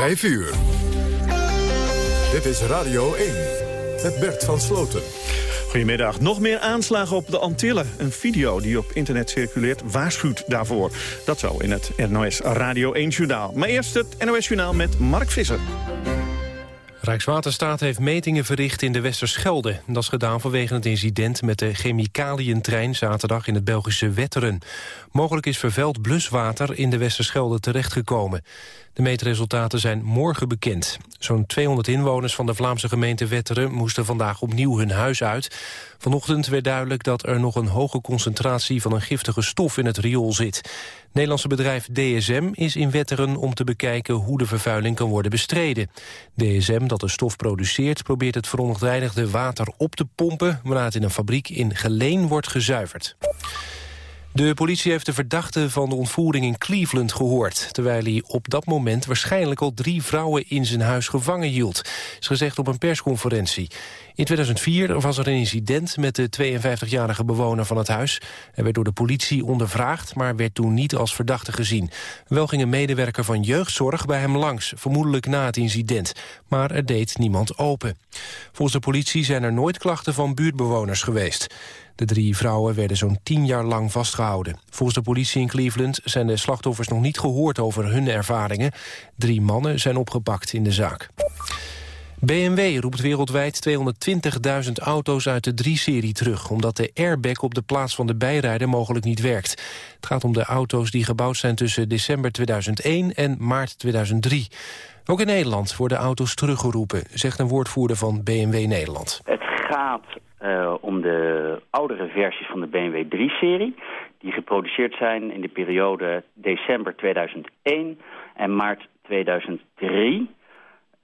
5 uur. Dit is Radio 1 met Bert van Sloten. Goedemiddag. Nog meer aanslagen op de Antillen. Een video die op internet circuleert waarschuwt daarvoor. Dat zo in het NOS Radio 1 Journaal. Maar eerst het NOS Journaal met Mark Visser. Rijkswaterstaat heeft metingen verricht in de Westerschelde. Dat is gedaan vanwege het incident met de chemicaliëntrein zaterdag in het Belgische Wetteren. Mogelijk is vervuild bluswater in de Westerschelde terechtgekomen. De meetresultaten zijn morgen bekend. Zo'n 200 inwoners van de Vlaamse gemeente Wetteren moesten vandaag opnieuw hun huis uit. Vanochtend werd duidelijk dat er nog een hoge concentratie van een giftige stof in het riool zit. Nederlandse bedrijf DSM is in Wetteren om te bekijken hoe de vervuiling kan worden bestreden. DSM, dat de stof produceert, probeert het verontreinigde water op te pompen... waarna het in een fabriek in Geleen wordt gezuiverd. De politie heeft de verdachte van de ontvoering in Cleveland gehoord... terwijl hij op dat moment waarschijnlijk al drie vrouwen in zijn huis gevangen hield. is gezegd op een persconferentie. In 2004 was er een incident met de 52-jarige bewoner van het huis. Hij werd door de politie ondervraagd, maar werd toen niet als verdachte gezien. Wel ging een medewerker van jeugdzorg bij hem langs, vermoedelijk na het incident. Maar er deed niemand open. Volgens de politie zijn er nooit klachten van buurtbewoners geweest. De drie vrouwen werden zo'n tien jaar lang vastgehouden. Volgens de politie in Cleveland zijn de slachtoffers nog niet gehoord over hun ervaringen. Drie mannen zijn opgepakt in de zaak. BMW roept wereldwijd 220.000 auto's uit de 3-serie terug... omdat de airbag op de plaats van de bijrijder mogelijk niet werkt. Het gaat om de auto's die gebouwd zijn tussen december 2001 en maart 2003. Ook in Nederland worden auto's teruggeroepen, zegt een woordvoerder van BMW Nederland. Gaat uh, om de oudere versies van de BMW 3-serie... die geproduceerd zijn in de periode december 2001 en maart 2003...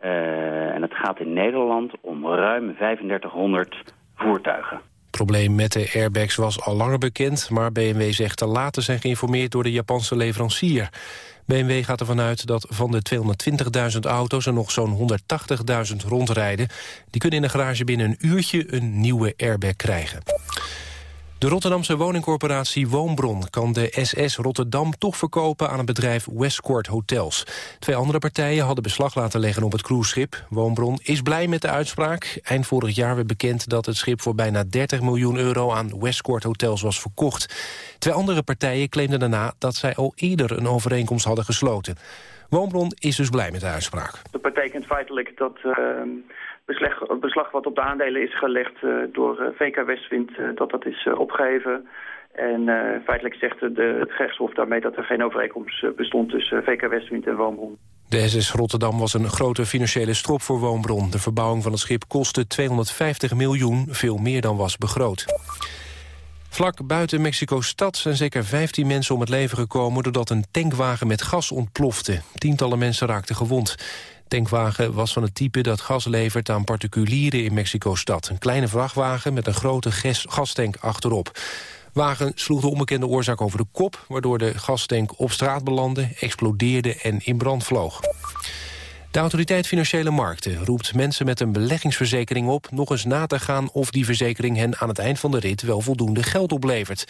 Uh, en het gaat in Nederland om ruim 3500 voertuigen. Probleem met de airbags was al langer bekend... maar BMW zegt te later zijn geïnformeerd door de Japanse leverancier. BMW gaat ervan uit dat van de 220.000 auto's er nog zo'n 180.000 rondrijden. Die kunnen in de garage binnen een uurtje een nieuwe airbag krijgen. De Rotterdamse woningcorporatie Woonbron kan de SS Rotterdam toch verkopen aan het bedrijf Westcourt Hotels. Twee andere partijen hadden beslag laten leggen op het cruiseschip. Woonbron is blij met de uitspraak. Eind vorig jaar werd bekend dat het schip voor bijna 30 miljoen euro aan Westcourt Hotels was verkocht. Twee andere partijen claimden daarna dat zij al eerder een overeenkomst hadden gesloten. Woonbron is dus blij met de uitspraak. Dat betekent feitelijk dat... Uh beslag, beslag wat op de aandelen is gelegd uh, door uh, VK Westwind, uh, dat dat is opgeheven. En feitelijk zegt de, het gerechtshof daarmee dat er geen overeenkomst bestond tussen VK Westwind en Woonbron. De SS Rotterdam was een grote financiële strop voor Woonbron. De verbouwing van het schip kostte 250 miljoen, veel meer dan was begroot. Vlak buiten Mexico-stad zijn zeker 15 mensen om het leven gekomen... doordat een tankwagen met gas ontplofte. Tientallen mensen raakten gewond tankwagen was van het type dat gas levert aan particulieren in Mexico-stad. Een kleine vrachtwagen met een grote gastank achterop. Wagen sloeg de onbekende oorzaak over de kop... waardoor de gastank op straat belandde, explodeerde en in brand vloog. De Autoriteit Financiële Markten roept mensen met een beleggingsverzekering op... nog eens na te gaan of die verzekering hen aan het eind van de rit wel voldoende geld oplevert.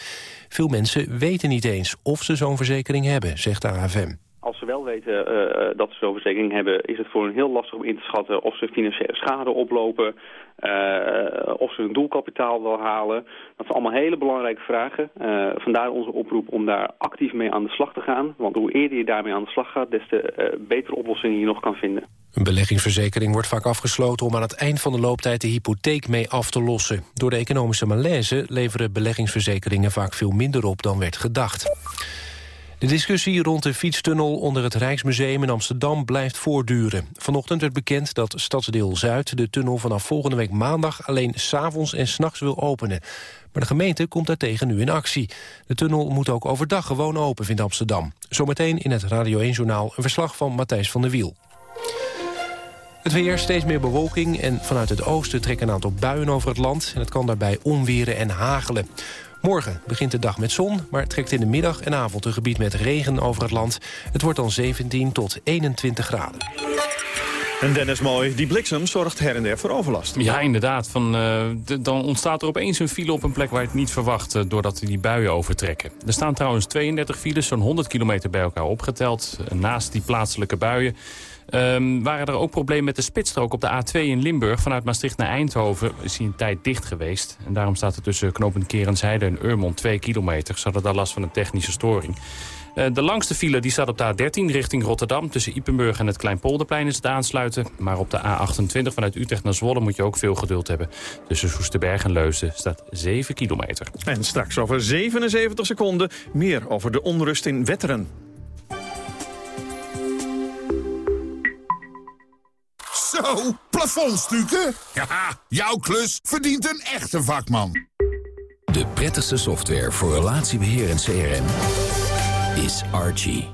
Veel mensen weten niet eens of ze zo'n verzekering hebben, zegt de AFM als ze wel weten uh, dat ze zo'n verzekering hebben... is het voor hen heel lastig om in te schatten of ze financiële schade oplopen... Uh, of ze hun doelkapitaal wel halen. Dat zijn allemaal hele belangrijke vragen. Vandaar onze oproep om daar actief mee aan de slag te gaan. Want hoe eerder je daarmee aan de slag gaat... des te betere oplossingen je nog kan vinden. Een beleggingsverzekering wordt vaak afgesloten om aan het eind van de looptijd de hypotheek mee af te lossen. Door de economische malaise leveren beleggingsverzekeringen vaak veel minder op dan werd gedacht. De discussie rond de fietstunnel onder het Rijksmuseum in Amsterdam blijft voortduren. Vanochtend werd bekend dat Stadsdeel Zuid de tunnel vanaf volgende week maandag alleen s'avonds en s'nachts wil openen. Maar de gemeente komt daartegen nu in actie. De tunnel moet ook overdag gewoon open, vindt Amsterdam. Zometeen in het Radio 1-journaal een verslag van Matthijs van der Wiel. Het weer, steeds meer bewolking en vanuit het oosten trekken een aantal buien over het land. En het kan daarbij onweren en hagelen. Morgen begint de dag met zon, maar trekt in de middag en avond een gebied met regen over het land. Het wordt dan 17 tot 21 graden. En Dennis Mooi, die bliksem zorgt her en der voor overlast. Ja, inderdaad. Van, uh, dan ontstaat er opeens een file op een plek waar je het niet verwacht... Uh, doordat die buien overtrekken. Er staan trouwens 32 files, zo'n 100 kilometer bij elkaar opgeteld. Uh, naast die plaatselijke buien. Um, waren er ook problemen met de spitsstrook op de A2 in Limburg. Vanuit Maastricht naar Eindhoven is hij een tijd dicht geweest. En daarom staat er tussen knooppunt Kerensheide en Urmond 2 kilometer. Ze hadden daar last van een technische storing. Uh, de langste file die staat op de A13 richting Rotterdam. Tussen Ipenburg en het Kleinpolderplein is het aansluiten. Maar op de A28 vanuit Utrecht naar Zwolle moet je ook veel geduld hebben. Tussen Soesterberg en Leusden staat 7 kilometer. En straks over 77 seconden meer over de onrust in Wetteren. Zo, plafondstukken? Ja, jouw klus verdient een echte vakman. De prettigste software voor relatiebeheer en CRM is Archie.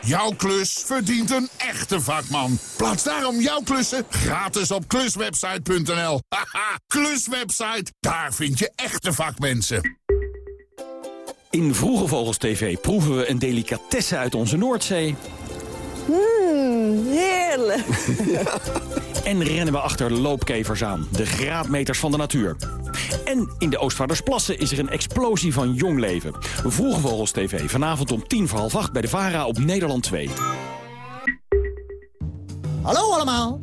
Jouw klus verdient een echte vakman. Plaats daarom jouw klussen gratis op kluswebsite.nl. Haha, kluswebsite, daar vind je echte vakmensen. In Vroege Vogels TV proeven we een delicatesse uit onze Noordzee. Mmm, heerlijk. en rennen we achter loopkevers aan, de graadmeters van de natuur. En in de Oostvaardersplassen is er een explosie van jong leven. Vroege Vogels TV, vanavond om tien voor half acht bij de VARA op Nederland 2. Hallo allemaal.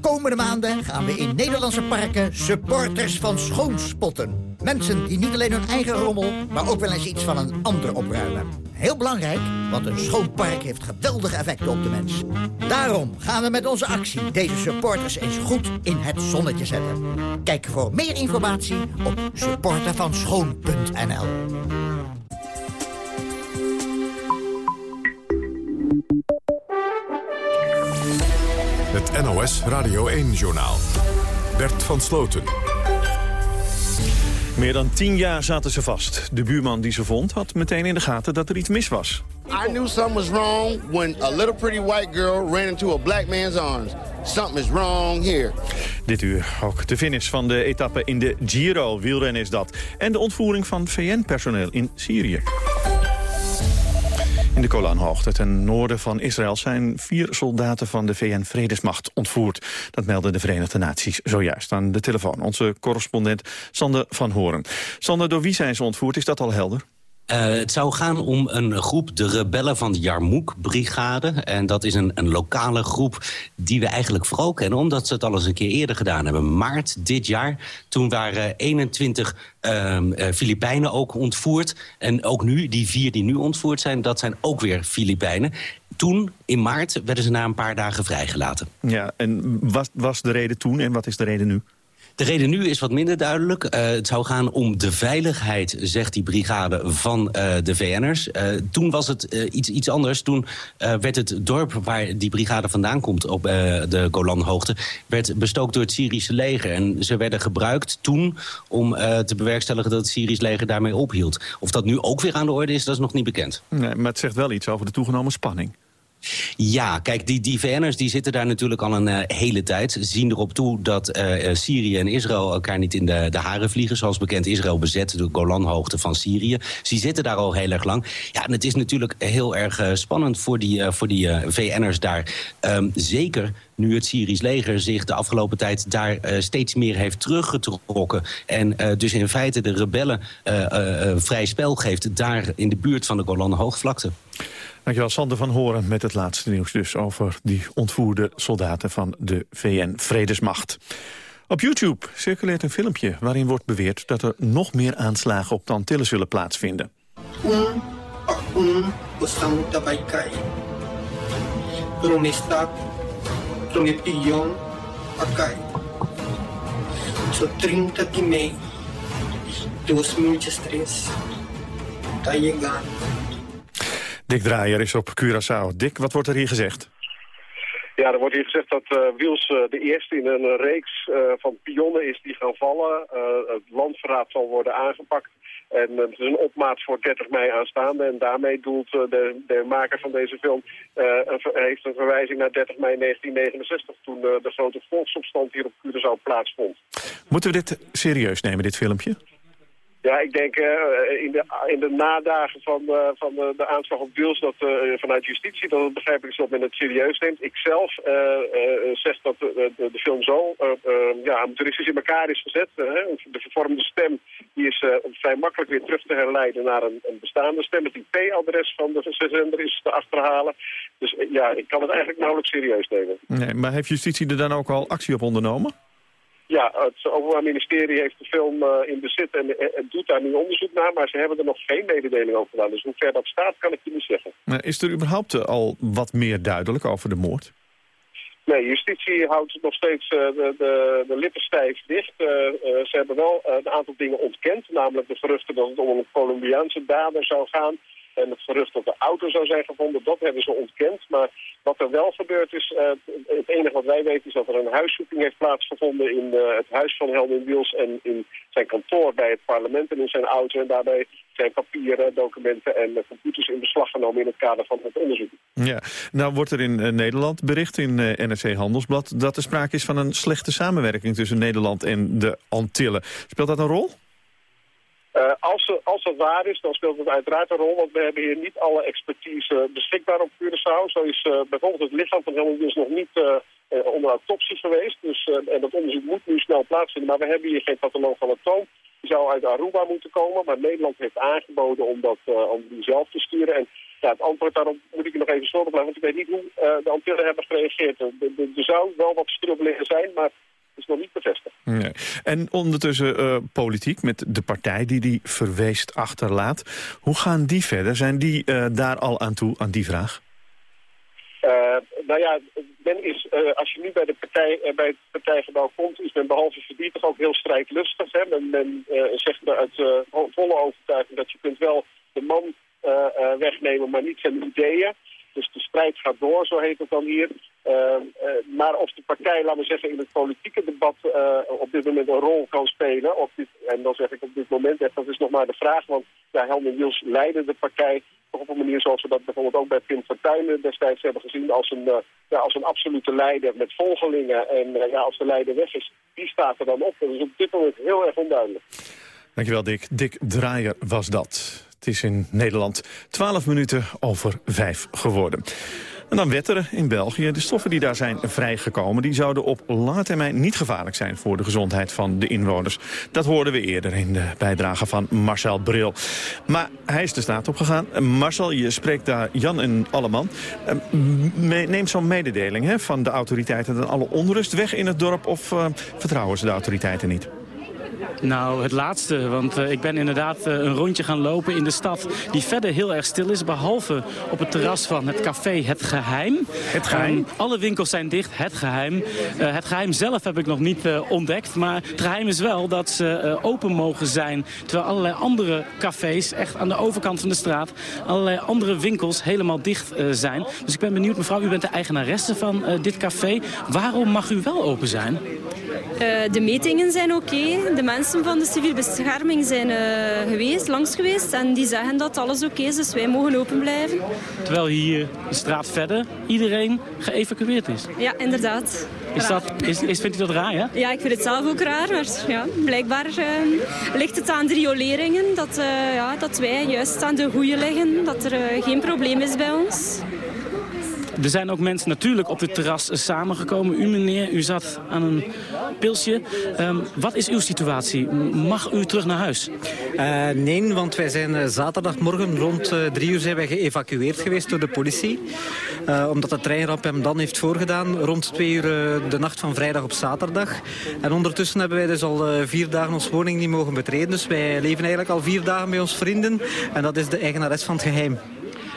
Komende maanden gaan we in Nederlandse parken supporters van schoon spotten. Mensen die niet alleen hun eigen rommel, maar ook wel eens iets van een ander opruimen. Heel belangrijk, want een schoon park heeft geweldige effecten op de mens. Daarom gaan we met onze actie deze supporters eens goed in het zonnetje zetten. Kijk voor meer informatie op supportervanschoon.nl Het NOS Radio 1-journaal. Bert van Sloten. Meer dan tien jaar zaten ze vast. De buurman die ze vond had meteen in de gaten dat er iets mis was. I knew something was wrong when a little pretty white girl ran into a black man's arms. Something is wrong here. Dit uur ook de finish van de etappe in de Giro. Wielrennen is dat. En de ontvoering van VN-personeel in Syrië. In de Golanhoogte ten noorden van Israël zijn vier soldaten van de VN-vredesmacht ontvoerd. Dat melden de Verenigde Naties zojuist aan de telefoon. Onze correspondent Sander van Horen. Sander, door wie zijn ze ontvoerd? Is dat al helder? Uh, het zou gaan om een groep, de rebellen van de Jarmouk-brigade. En dat is een, een lokale groep die we eigenlijk vooral kennen... omdat ze het al eens een keer eerder gedaan hebben. Maart dit jaar, toen waren 21 uh, Filipijnen ook ontvoerd. En ook nu, die vier die nu ontvoerd zijn, dat zijn ook weer Filipijnen. Toen, in maart, werden ze na een paar dagen vrijgelaten. Ja, en wat was de reden toen en wat is de reden nu? De reden nu is wat minder duidelijk. Uh, het zou gaan om de veiligheid, zegt die brigade, van uh, de VN'ers. Uh, toen was het iets, iets anders. Toen werd het dorp waar die brigade vandaan komt, op de Golanhoogte... werd bestookt door het Syrische leger. En ze werden gebruikt toen om te bewerkstelligen dat het Syrisch leger daarmee ophield. Of dat nu ook weer aan de orde is, dat is nog niet bekend. Nee, maar het zegt wel iets over de toegenomen spanning. Ja, kijk, die, die VN'ers die zitten daar natuurlijk al een uh, hele tijd. Zien erop toe dat uh, Syrië en Israël elkaar niet in de, de haren vliegen. Zoals bekend, Israël bezet de Golanhoogte van Syrië. Ze zitten daar al heel erg lang. Ja, en het is natuurlijk heel erg spannend voor die, voor die VN'ers daar. Um, zeker nu het Syrisch leger zich de afgelopen tijd daar steeds meer heeft teruggetrokken... en dus in feite de rebellen vrij spel geeft... daar in de buurt van de Golanhoogvlakte. Dankjewel, Sander van Horen met het laatste nieuws dus... over die ontvoerde soldaten van de VN-vredesmacht. Op YouTube circuleert een filmpje waarin wordt beweerd... dat er nog meer aanslagen op de Antillen zullen plaatsvinden. So 30 de Mei 2003 está llegando. Dick Draaier is op Curaçao. Dick, wat wordt er hier gezegd? Ja, er wordt hier gezegd dat uh, Wiels uh, de eerste in een reeks uh, van pionnen is die gaan vallen. het landverraad zal worden aangepakt. En het is een opmaat voor 30 mei aanstaande. En daarmee doelt de, de maker van deze film... Een, heeft een verwijzing naar 30 mei 1969... toen de grote volksopstand hier op Curaçao plaatsvond. Moeten we dit serieus nemen, dit filmpje? Ja, ik denk uh, in, de, in de nadagen van, uh, van de, de, aanslag op Wils dat uh, vanuit justitie dat het begrijpelijk is dat men het serieus neemt. Ik zelf zeg dat de, de, de, film zo ja, amateuristisch in elkaar is gezet. de vervormde stem die is vrij makkelijk weer terug te herleiden naar een, een bestaande stem. Het IP-adres van de zender is te achterhalen. Dus ja, ik kan het eigenlijk nauwelijks serieus nemen. Nee, maar heeft justitie er dan ook al actie op ondernomen? Ja, het Openbaar Ministerie heeft de film uh, in bezit en, en, doet daar nu onderzoek naar, maar ze hebben er nog geen mededeling over gedaan. Dus hoe ver dat staat, kan ik je niet zeggen. Is er überhaupt uh, al wat meer duidelijk over de moord? Nee, justitie houdt nog steeds uh, de, de, de lippen stijf dicht. ze hebben wel een aantal dingen ontkend, namelijk de geruchten dat het om een Colombiaanse dader zou gaan. En het gerucht dat de auto zou zijn gevonden, dat hebben ze ontkend. Maar wat er wel gebeurd is, uh, het enige wat wij weten is dat er een huiszoeking heeft plaatsgevonden in uh, het huis van Helmin Wiels en in zijn kantoor bij het parlement en in zijn auto. En daarbij zijn papieren, documenten en computers in beslag genomen in het kader van het onderzoek. Ja, nou wordt er in Nederland bericht in NRC Handelsblad dat er sprake is van een slechte samenwerking tussen Nederland en de Antillen. Speelt dat een rol? Uh, als, als dat waar is, dan speelt het uiteraard een rol, want we hebben hier niet alle expertise beschikbaar op Curaçao. Zo is uh, bijvoorbeeld het lichaam van Helmut dus nog niet uh, onder autopsie geweest. Dus, en dat onderzoek moet nu snel plaatsvinden, maar we hebben hier geen patholoog van atoom. Die zou uit Aruba moeten komen, maar Nederland heeft aangeboden om, dat, om die zelf te sturen. En ja, het antwoord daarop moet ik nog even schuldig blijven, want ik weet niet hoe de Antillen hebben gereageerd. Er zou wel wat strubbelingen zijn, maar is nog niet bevestigd. Nee. En ondertussen uh, politiek met de partij die die verweest achterlaat. Hoe gaan die verder? Zijn die uh, daar al aan toe, aan die vraag? Uh, nou ja, men is, als je nu bij, de partij, bij het partijgebouw komt, is men behalve verdietig ook heel strijdlustig. Hè? Men, men zegt uit volle overtuiging dat je kunt wel de man wegnemen, maar niet zijn ideeën. Dus de strijd gaat door, zo heet het dan hier. Uh, uh, maar of de partij, laten we zeggen, in het politieke debat uh, op dit moment een rol kan spelen. En dan zeg ik op dit moment dat is nog maar de vraag. Want ja, Helmut Wiels leidde de partij op een manier zoals we dat bijvoorbeeld ook bij Pim Fortuyn destijds hebben gezien. Als een, ja, als een absolute leider met volgelingen. En ja, als de leider weg is, wie staat er dan op? Dat is op dit moment heel erg onduidelijk. Dankjewel Dick. Dick Draaier was dat. Het is in Nederland 12 minuten over 5 geworden. En dan wetteren in België. De stoffen die daar zijn vrijgekomen... die zouden op lange termijn niet gevaarlijk zijn... voor de gezondheid van de inwoners. Dat hoorden we eerder in de bijdrage van Marcel Bril. Maar hij is de staat opgegaan. Marcel, je spreekt daar Jan en Alleman. Neemt zo'n mededeling hè, van de autoriteiten... dan alle onrust weg in het dorp... of uh, vertrouwen ze de autoriteiten niet? Nou, het laatste. Want uh, ik ben inderdaad uh, een rondje gaan lopen in de stad... die verder heel erg stil is, behalve op het terras van het café Het Geheim. Het Geheim? Um, alle winkels zijn dicht, Het Geheim. Uh, het Geheim zelf heb ik nog niet ontdekt. Maar het geheim is wel dat ze open mogen zijn... terwijl allerlei andere cafés, echt aan de overkant van de straat... allerlei andere winkels helemaal dicht zijn. Dus ik ben benieuwd, mevrouw, u bent de eigenaresse van dit café. Waarom mag u wel open zijn? de metingen zijn oké. Okay. Mensen van de civiele bescherming zijn uh, geweest, langs geweest. En die zeggen dat alles oké is, dus wij mogen open blijven. Terwijl hier de straat verder iedereen geëvacueerd is. Ja, inderdaad. Is dat, is, is, vindt u dat raar, ja? Ja, ik vind het zelf ook raar. Maar ja, blijkbaar uh, ligt het aan de rioleringen dat, uh, ja, dat wij juist aan de goede liggen. Dat er geen probleem is bij ons. Er zijn ook mensen natuurlijk op het terras samengekomen. U meneer, u zat aan een pilsje. Um, wat is uw situatie? Mag u terug naar huis? Uh, nee, want wij zijn uh, zaterdagmorgen rond uh, drie uur zijn wij geëvacueerd geweest door de politie. omdat de treinramp hem dan heeft voorgedaan. Rond twee uur de nacht van vrijdag op zaterdag. En ondertussen hebben wij dus al vier dagen ons woning niet mogen betreden. Dus wij leven eigenlijk al vier dagen bij ons vrienden. En dat is de eigenares van het geheim.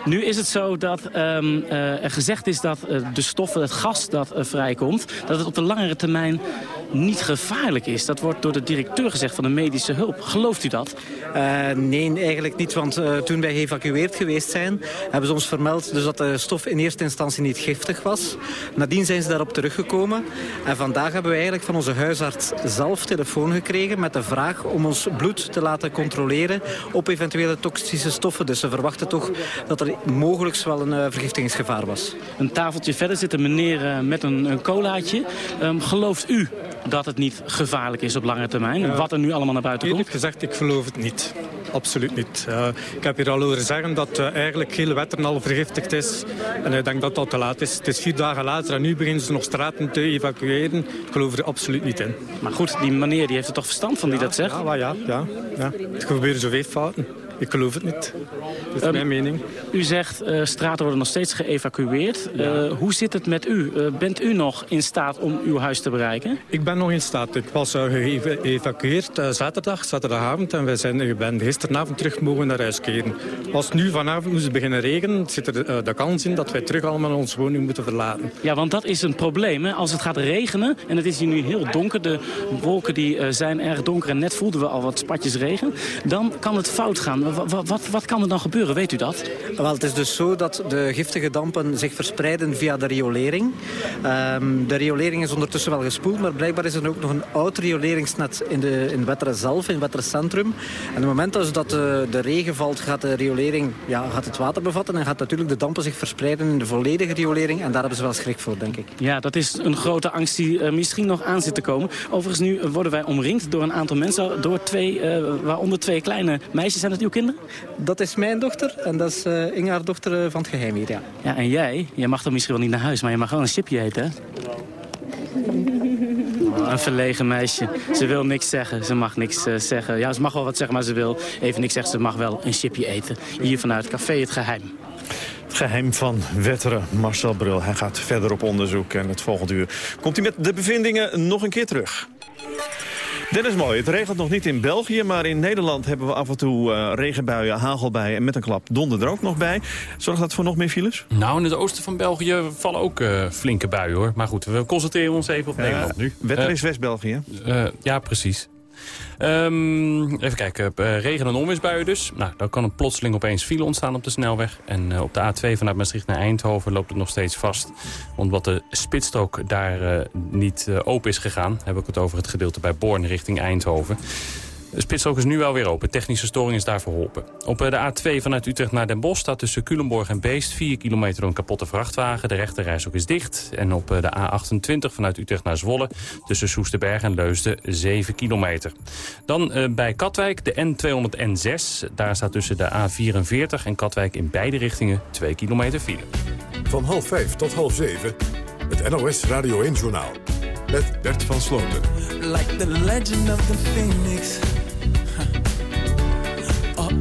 Nu is het zo dat um, uh, er gezegd is dat uh, de stoffen, het gas dat uh, vrijkomt... dat het op de langere termijn niet gevaarlijk is. Dat wordt door de directeur gezegd van de medische hulp. Gelooft u dat? Nee, eigenlijk niet. Want toen wij geëvacueerd geweest zijn... hebben ze ons vermeld dus dat de stof in eerste instantie niet giftig was. Nadien zijn ze daarop teruggekomen. En vandaag hebben we eigenlijk van onze huisarts zelf telefoon gekregen... met de vraag om ons bloed te laten controleren op eventuele toxische stoffen. Dus ze verwachten toch dat er mogelijk wel een uh, vergiftigingsgevaar was. Een tafeltje verder zit een meneer uh, met een, een colaatje. Um, gelooft u dat het niet gevaarlijk is op lange termijn? Wat er nu allemaal naar buiten Eerlijk komt? gezegd, ik geloof het niet. Absoluut niet. Uh, ik heb hier al horen zeggen dat uh, eigenlijk gele wetteren al vergiftigd is. En ik denk dat dat te laat is. Het is vier dagen later en nu beginnen ze nog straten te evacueren. Ik geloof er absoluut niet in. Maar goed, die meneer die heeft er toch verstand van die dat zegt? Ja, maar ja, ja, ja. Het gebeuren zoveel fouten. Ik geloof het niet. Dat is Um, mijn mening. U zegt uh, straten worden nog steeds geëvacueerd. Uh, hoe zit het met u? Uh, bent u nog in staat om uw huis te bereiken? Ik ben nog in staat. Ik was geëvacueerd zaterdag, zaterdagavond. En wij zijn, ik ben gisteravond terug mogen naar huis keren. Als nu vanavond moest het beginnen regenen, zit er de kans in dat wij terug allemaal onze woning moeten verlaten. Ja, want dat is een probleem. Hè? Als het gaat regenen, en het is hier nu heel donker. De wolken die, zijn erg donker en net voelden we al wat spatjes regen. Dan kan het fout gaan. Wat, wat, wat, kan er dan gebeuren, weet u dat? Wel, het is dus zo dat de giftige dampen zich verspreiden via de riolering. Um, de riolering is ondertussen wel gespoeld, maar blijkbaar is er ook nog een oud rioleringsnet in, de, in Wetteren zelf, in Wetteren Centrum. En op het moment dus dat de, de regen valt, gaat de riolering ja, gaat het water bevatten en gaat natuurlijk de dampen zich verspreiden in de volledige riolering. En daar hebben ze wel schrik voor, denk ik. Ja, dat is een grote angst die uh, misschien nog aan zit te komen. Overigens, nu worden wij omringd door een aantal mensen, door twee, uh, waaronder twee kleine meisjes. Zijn dat uw kinderen? Dat is mijn dochter en dat is uh, Inge, haar dochter uh, van het geheim hier, ja. Ja, en jij? Jij mag dan misschien wel niet naar huis, maar je mag wel een chipje eten, hè? Oh, een verlegen meisje. Ze wil niks zeggen. Ze mag niks uh, zeggen. Ja, ze mag wel wat zeggen, maar ze wil even niks zeggen. Ze mag wel een chipje eten. Hier vanuit Café Het Geheim. Het geheim van Wetteren, Marcel Bril. Hij gaat verder op onderzoek en het volgende uur komt hij met de bevindingen nog een keer terug. Dennis Mooi, het regent nog niet in België, maar in Nederland hebben we af en toe uh, regenbuien, hagelbuien en met een klap donder er ook nog bij. Zorgt dat voor nog meer files? Nou, in het oosten van België vallen ook uh, flinke buien hoor. Maar goed, we concentreren ons even op Nederland nu. Wetter is West-België. ja, precies. Um, even kijken, uh, regen- en onweersbuien dus. Nou, dan kan er plotseling opeens file ontstaan op de snelweg. En uh, op de A2 vanuit Maastricht naar Eindhoven loopt het nog steeds vast. Omdat de spitsstrook daar uh, niet open is gegaan. heb ik het over het gedeelte bij Born richting Eindhoven. De spitsstrook is nu wel weer open. Technische storing is daar verholpen. Op de A2 vanuit Utrecht naar Den Bosch staat tussen Culemborg en Beest... 4 kilometer een kapotte vrachtwagen. De rechterreis ook is dicht. En op de A28 vanuit Utrecht naar Zwolle... tussen Soesterberg en Leusden 7 kilometer. Dan uh, bij Katwijk de N206. Daar staat tussen de A44 en Katwijk in beide richtingen 2 kilometer file. Van half 5 tot half 7. Het NOS Radio 1-journaal. Met Bert van Sloten. Like the legend of the phoenix...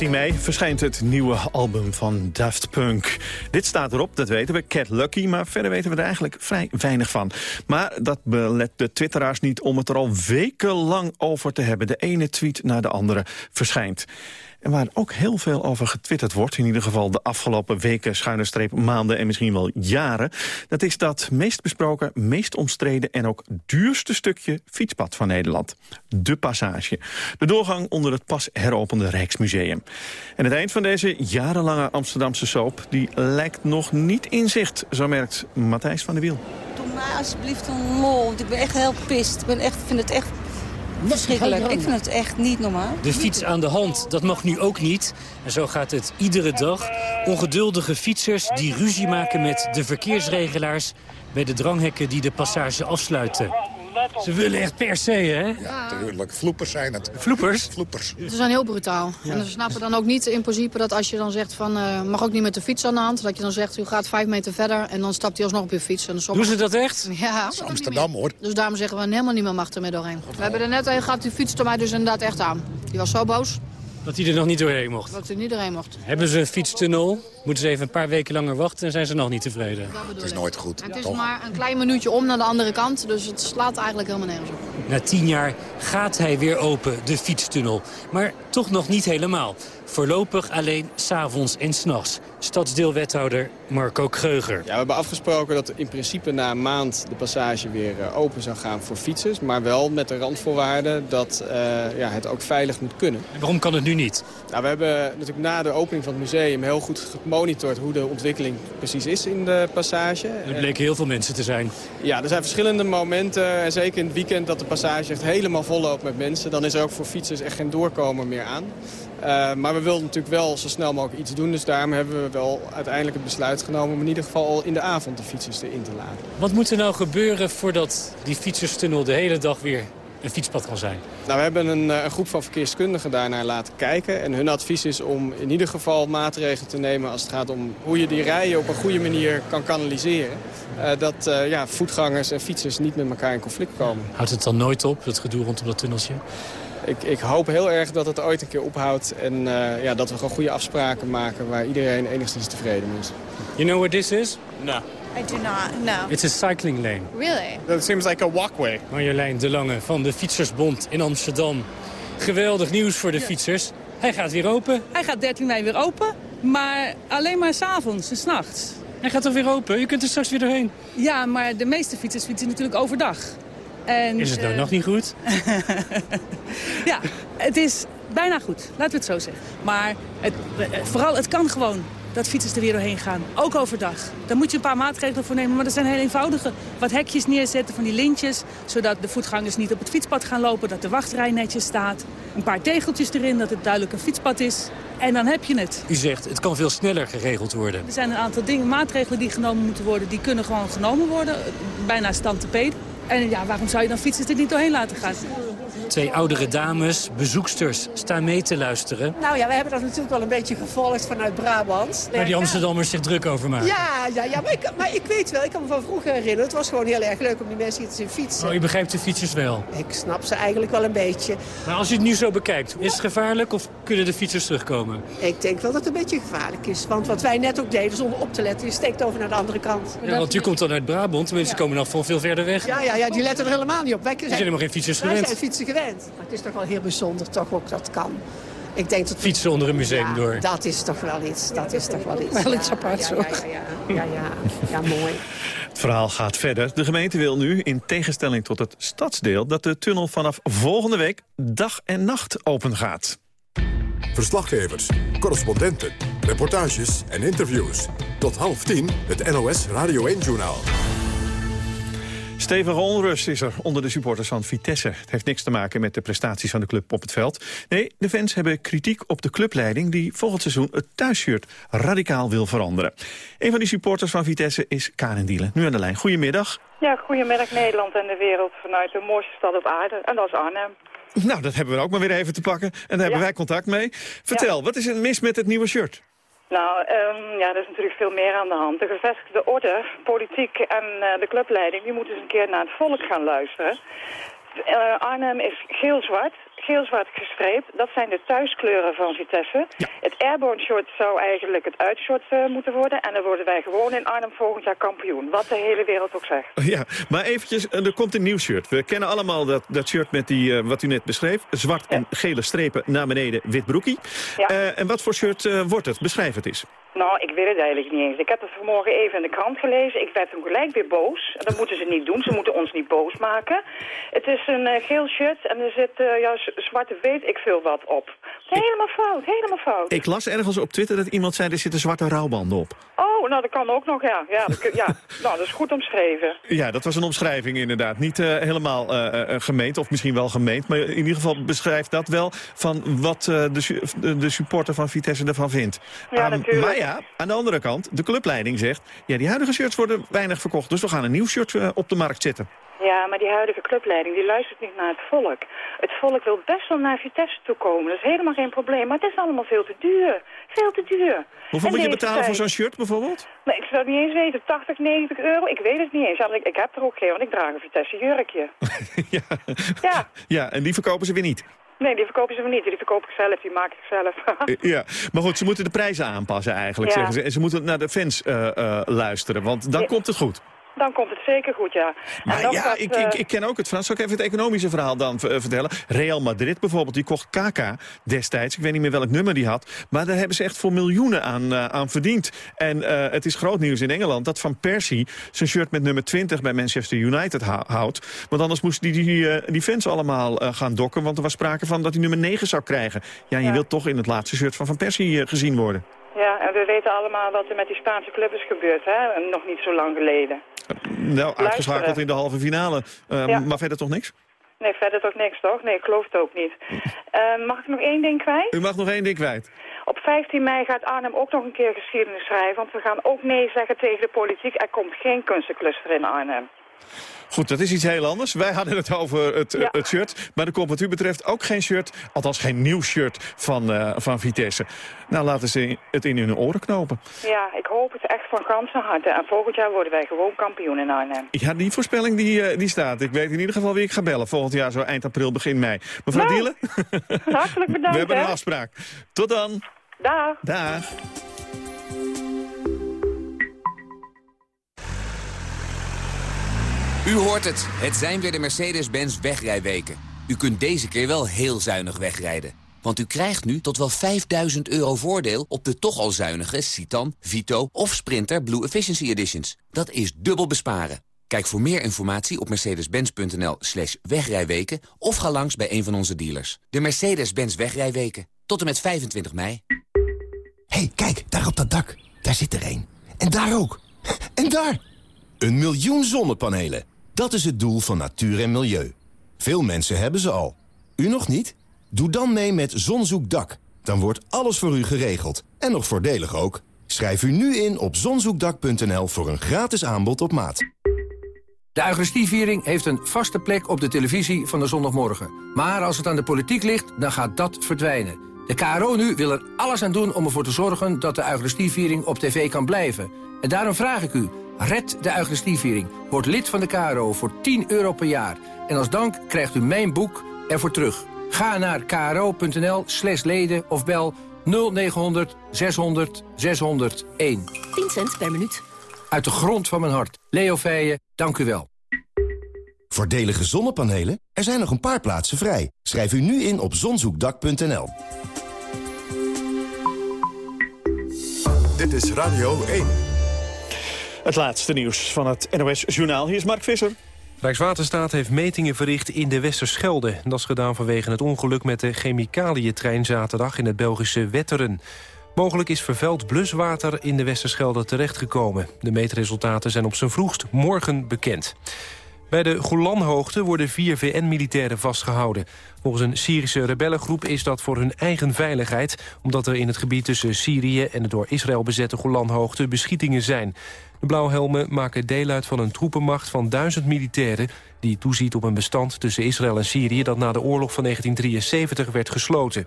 15 mei verschijnt het nieuwe album van Daft Punk. Dit staat erop, dat weten we, Cat Lucky, maar verder weten we er eigenlijk vrij weinig van. Maar dat belet de twitteraars niet om het er al wekenlang over te hebben. De ene tweet naar de andere verschijnt. En waar ook heel veel over getwitterd wordt, in ieder geval de afgelopen weken, schuine streep, maanden en misschien wel jaren, dat is dat meest besproken, meest omstreden en ook duurste stukje fietspad van Nederland. De Passage. De doorgang onder het pas heropende Rijksmuseum. En het eind van deze jarenlange Amsterdamse soap, die lijkt nog niet in zicht, zo merkt Matthijs van der Wiel. Doe mij alsjeblieft een lol, want ik ben echt heel pist. Ik ben echt, vind het echt verschrikkelijk. Ik vind het echt niet normaal. De fiets aan de hand, dat mag nu ook niet. En zo gaat het iedere dag. Ongeduldige fietsers die ruzie maken met de verkeersregelaars... bij de dranghekken die de passage afsluiten. Ze willen echt per se, hè? Ja, tuurlijk. Vloepers zijn het. Vloepers? Vloepers. Ze zijn heel brutaal. En ze snappen dan ook niet in principe dat als je dan zegt van... eh, mag ook niet met de fiets aan de hand. Dat je dan zegt, u gaat vijf meter verder en dan stapt hij alsnog op je fiets. En dan Doen ze dat echt? Ja. Dat is Amsterdam, hoor. Dus daarom zeggen we helemaal niemand mag er meer doorheen. We hebben er net een gehad, die fietste mij dus inderdaad echt aan. Die was zo boos Dat hij er nog niet doorheen mocht. dat hij niet doorheen mocht. Hebben ze een fietstunnel? Moeten ze even een paar weken langer wachten en zijn ze nog niet tevreden? Het is nooit goed. En het is toch? maar een klein minuutje om naar de andere kant. Dus het slaat eigenlijk helemaal nergens op. Na tien jaar gaat hij weer open, de fietstunnel. Maar toch nog niet helemaal. Voorlopig alleen s'avonds en s'nachts. Stadsdeelwethouder Marco Kreuger. Ja, we hebben afgesproken dat in principe na een maand de passage weer eh, open zou gaan voor fietsers. Maar wel met de randvoorwaarde dat eh, ja, het ook veilig moet kunnen. En waarom kan het nu niet? Nou, we hebben natuurlijk na de opening van het museum heel goed gemonitord hoe de ontwikkeling precies is in de passage. Er bleken heel veel mensen te zijn. Ja, er zijn verschillende momenten, en zeker in het weekend, dat de passage echt helemaal vol loopt met mensen. Dan is er ook voor fietsers echt geen doorkomen meer aan. Uh, maar we wilden natuurlijk wel zo snel mogelijk iets doen. Dus daarom hebben we wel uiteindelijk het besluit genomen... om in ieder geval al in de avond de fietsers erin te laden. Wat moet er nou gebeuren voordat die fietserstunnel de hele dag weer een fietspad kan zijn? Nou, we hebben een, uh, een groep van verkeerskundigen daarnaar laten kijken. En hun advies is om in ieder geval maatregelen te nemen... als het gaat om hoe je die rijen op een goede manier kan kanaliseren. Uh, dat ja, voetgangers en fietsers niet met elkaar in conflict komen. Houdt het dan nooit op, dat gedoe rondom dat tunneltje? Ik, ik, hoop heel erg dat het ooit een keer ophoudt en uh, ja, dat we gewoon goede afspraken maken waar iedereen enigszins tevreden is. You know what this is? No. I do not, no. It's a cycling lane. Really? That seems like a walkway. Marjolein de Lange van de Fietsersbond in Amsterdam. Geweldig nieuws voor de fietsers. Hij gaat weer open. Hij gaat 13 mei weer open, maar alleen maar s'avonds en s'nachts. Hij gaat er weer open? U kunt er straks weer doorheen. Ja, maar de meeste fietsers fietsen natuurlijk overdag. En, is het nou uh, nog niet goed? ja, het is bijna goed. Laten we het zo zeggen. Maar het, vooral, het kan gewoon dat fietsers er weer doorheen gaan. Ook overdag. Daar moet je een paar maatregelen voor nemen. Maar dat zijn heel eenvoudige. Wat hekjes neerzetten van die lintjes. Zodat de voetgangers niet op het fietspad gaan lopen. Dat de wachtrij netjes staat. Een paar tegeltjes erin dat het duidelijk een fietspad is. En dan heb je het. U zegt, het kan veel sneller geregeld worden. Er zijn een aantal dingen, maatregelen die genomen moeten worden. Die kunnen gewoon genomen worden. Bijna stand te peden. En ja, waarom zou je dan fietsers er niet doorheen laten gaan? Twee oudere dames, bezoeksters, staan mee te luisteren. Nou ja, we hebben dat natuurlijk wel een beetje gevolgd vanuit Brabant. Waar die Amsterdammers zich druk over maken. Ja, ja, ja maar, ik, maar ik weet wel, ik kan me van vroeger herinneren. Het was gewoon heel erg leuk om die mensen hier te zien fietsen. Oh, je begrijpt de fietsers wel. Ik snap ze eigenlijk wel een beetje. Maar als je het nu zo bekijkt, is het gevaarlijk of kunnen de fietsers terugkomen? Ik denk wel dat het een beetje gevaarlijk is. Want wat wij net ook deden, zonder op te letten, je steekt over naar de andere kant. Ja, want u komt dan uit Brabant, mensen komen nog van veel verder weg. Ja, ja, ja, die letten er helemaal niet op. Wij zijn, helemaal geen fietsers wij gewend. zijn fietsen gewend. Maar het is toch wel heel bijzonder, toch ook dat kan. Ik denk dat Fietsen onder een museum ja, door. Dat is toch wel iets. Dat is toch wel iets. Wel iets aparts, ja, hoor. ja, ja, ja, ja, ja, ja, mooi. Het verhaal gaat verder. De gemeente wil nu, in tegenstelling tot het stadsdeel... dat de tunnel vanaf volgende week dag en nacht open gaat. Verslaggevers, correspondenten, reportages en interviews. Tot half tien het NOS Radio 1-journaal. Stevige onrust is er onder de supporters van Vitesse. Het heeft niks te maken met de prestaties van de club op het veld. Nee, de fans hebben kritiek op de clubleiding... die volgend seizoen het thuisshirt radicaal wil veranderen. Een van die supporters van Vitesse is Karen Dielen. Nu aan de lijn. Goedemiddag. Ja, goedemiddag Nederland en de wereld vanuit de mooiste stad op aarde. En dat is Arnhem. Nou, dat hebben we ook maar weer even te pakken. En daar hebben wij contact mee. Vertel, wat is er mis met het nieuwe shirt? Nou, ehm, ja, er is natuurlijk veel meer aan de hand. De gevestigde orde, politiek en eh, de clubleiding... die moeten eens een keer naar het volk gaan luisteren. Eh, Arnhem is geel-zwart, geel-zwart gestreept. Dat zijn de thuiskleuren van Vitesse. Het airborne short zou eigenlijk het uitshort eh, moeten worden. En dan worden wij gewoon in Arnhem volgend jaar kampioen. Wat de hele wereld ook zegt. Ja, maar eventjes, eh, er komt een nieuw shirt. We kennen allemaal dat, dat shirt met die, eh, wat u net beschreef. Zwart en gele strepen naar beneden, wit broekie. En wat voor shirt wordt het? Beschrijf het eens. Nou, ik weet het eigenlijk niet eens. Ik heb het vanmorgen even in de krant gelezen. Ik werd toen gelijk weer boos. Dat moeten ze niet doen. Ze moeten ons niet boos maken. Het is een eh, geel shirt en er zit eh, ja, zwarte weet ik veel wat op. Helemaal fout, helemaal fout. Ik las ergens op Twitter dat iemand zei, er zitten zwarte rouwbanden op. Oh, nou dat kan ook nog, ja. Ja, dat, ja. nou, dat is goed omschreven. Ja, dat was een omschrijving inderdaad. Niet eh, helemaal eh, gemeend, of misschien wel gemeend. Maar in ieder geval beschrijft dat wel van wat de, de, supporter van Vitesse ervan vindt. Ja, natuurlijk. Maar ja, aan de andere kant, de clubleiding zegt... ja, die huidige shirts worden weinig verkocht. Dus we gaan een nieuw shirt op de markt zetten. Ja, maar die huidige clubleiding die luistert niet naar het volk. Het volk wil best wel naar Vitesse toe komen. Dat is helemaal geen probleem. Maar het is allemaal veel te duur. Veel te duur. Hoeveel En moet je betalen voor zo'n shirt bijvoorbeeld? Nee, ik zou het niet eens weten. 80, 90 euro? Ik weet het niet eens. Ja, Ik, ik heb er ook geen, want ik draag een Vitesse jurkje. ja. Ja, en die verkopen ze weer niet. Nee, die verkopen ze me niet. Die verkoop ik zelf, die maak ik zelf. Eh, Ja, maar goed, ze moeten de prijzen aanpassen eigenlijk, Ja. zeggen ze. En ze moeten naar de fans eh, eh, luisteren, want dan Ja. komt het goed. Dan komt het zeker goed, ja. Maar ja, wat, ik, eh, ik, ik ken ook het verhaal. Zal ik even het economische verhaal dan eh, vertellen? Real Madrid bijvoorbeeld, die kocht KK destijds. Ik weet niet meer welk nummer die had. Maar daar hebben ze echt voor miljoenen aan, eh, aan verdiend. En het is groot nieuws in Engeland dat Van Persie zijn shirt met nummer 20 bij Manchester United hou- houdt. Want anders moesten die, die, die fans allemaal gaan dokken. Want er was sprake van dat hij nummer 9 zou krijgen. Ja, je Ja. wilt toch in het laatste shirt van Van Persie gezien worden. Ja, en we weten allemaal wat er met die Spaanse club is gebeurd, hè? Nog niet zo lang geleden. Nou, uitgeschakeld in de halve finale. Eh, Ja. Maar verder toch niks? Nee, verder toch niks, toch? Nee, ik geloof het ook niet. Eh, mag ik nog één ding kwijt? U mag nog één ding kwijt. Op 15 mei gaat Arnhem ook nog een keer geschiedenis schrijven, want we gaan ook nee zeggen tegen de politiek. Er komt geen kunstencluster in Arnhem. Goed, dat is iets heel anders. Wij hadden het over het, Ja. het shirt. Maar er komt wat u betreft ook geen shirt. Althans geen nieuw shirt van, eh, van Vitesse. Nou, laten ze het in hun oren knopen. Ja, ik hoop het echt van ganse harte. En volgend jaar worden wij gewoon kampioen in Arnhem. Ja, die voorspelling die, eh, die staat. Ik weet in ieder geval wie ik ga bellen. Volgend jaar zo eind april, begin mei. Mevrouw Nou, Dielen? Hartelijk bedankt, We hebben een afspraak. Tot dan. Dag. Dag. U hoort het. Het zijn weer de Mercedes-Benz wegrijweken. U kunt deze keer wel heel zuinig wegrijden. Want u krijgt nu tot wel 5000 euro voordeel op de toch al zuinige Citan, Vito of Sprinter Blue Efficiency Editions. Dat is dubbel besparen. Kijk voor meer informatie op mercedes-benz.nl slash wegrijweken... of ga langs bij een van onze dealers. De Mercedes-Benz wegrijweken. Tot en met 25 mei. hey, kijk, daar op dat dak. Daar zit er één. En daar ook. En daar! Een miljoen zonnepanelen. Dat is het doel van natuur en milieu. Veel mensen hebben ze al. U nog niet? Doe dan mee met Zonzoekdak. Dan wordt alles voor u geregeld. En nog voordelig ook. Schrijf u nu in op zonzoekdak.nl voor een gratis aanbod op maat. De Eucharistieviering heeft een vaste plek op de televisie van de zondagmorgen. Maar als het aan de politiek ligt, dan gaat dat verdwijnen. De KRO nu wil er alles aan doen om ervoor te zorgen... dat de Eucharistieviering op tv kan blijven. En daarom vraag ik u, red de Eucharistieviering. Word lid van de KRO voor 10 euro per jaar. En als dank krijgt u mijn boek ervoor terug. Ga naar kro.nl slash leden of bel 0900 600 601. 10 cent per minuut. Uit de grond van mijn hart. Leo Feijen, dank u wel. Voordelige zonnepanelen? Er zijn nog een paar plaatsen vrij. Schrijf u nu in op zonzoekdak.nl. Dit is Radio 1. Het laatste nieuws van het NOS-journaal. Hier is Mark Visser. Rijkswaterstaat heeft metingen verricht in de Westerschelde. Dat is gedaan vanwege het ongeluk met de chemicaliëntrein zaterdag in het Belgische Wetteren. Mogelijk is vervuild bluswater in de Westerschelde terechtgekomen. De meetresultaten zijn op zijn vroegst morgen bekend. Bij de Golanhoogte worden vier VN-militairen vastgehouden. Volgens een Syrische rebellengroep is dat voor hun eigen veiligheid... omdat er in het gebied tussen Syrië en de door Israël bezette Golanhoogte beschietingen zijn. De blauwhelmen maken deel uit van een troepenmacht van duizend militairen... die toeziet op een bestand tussen Israël en Syrië... dat na de oorlog van 1973 werd gesloten.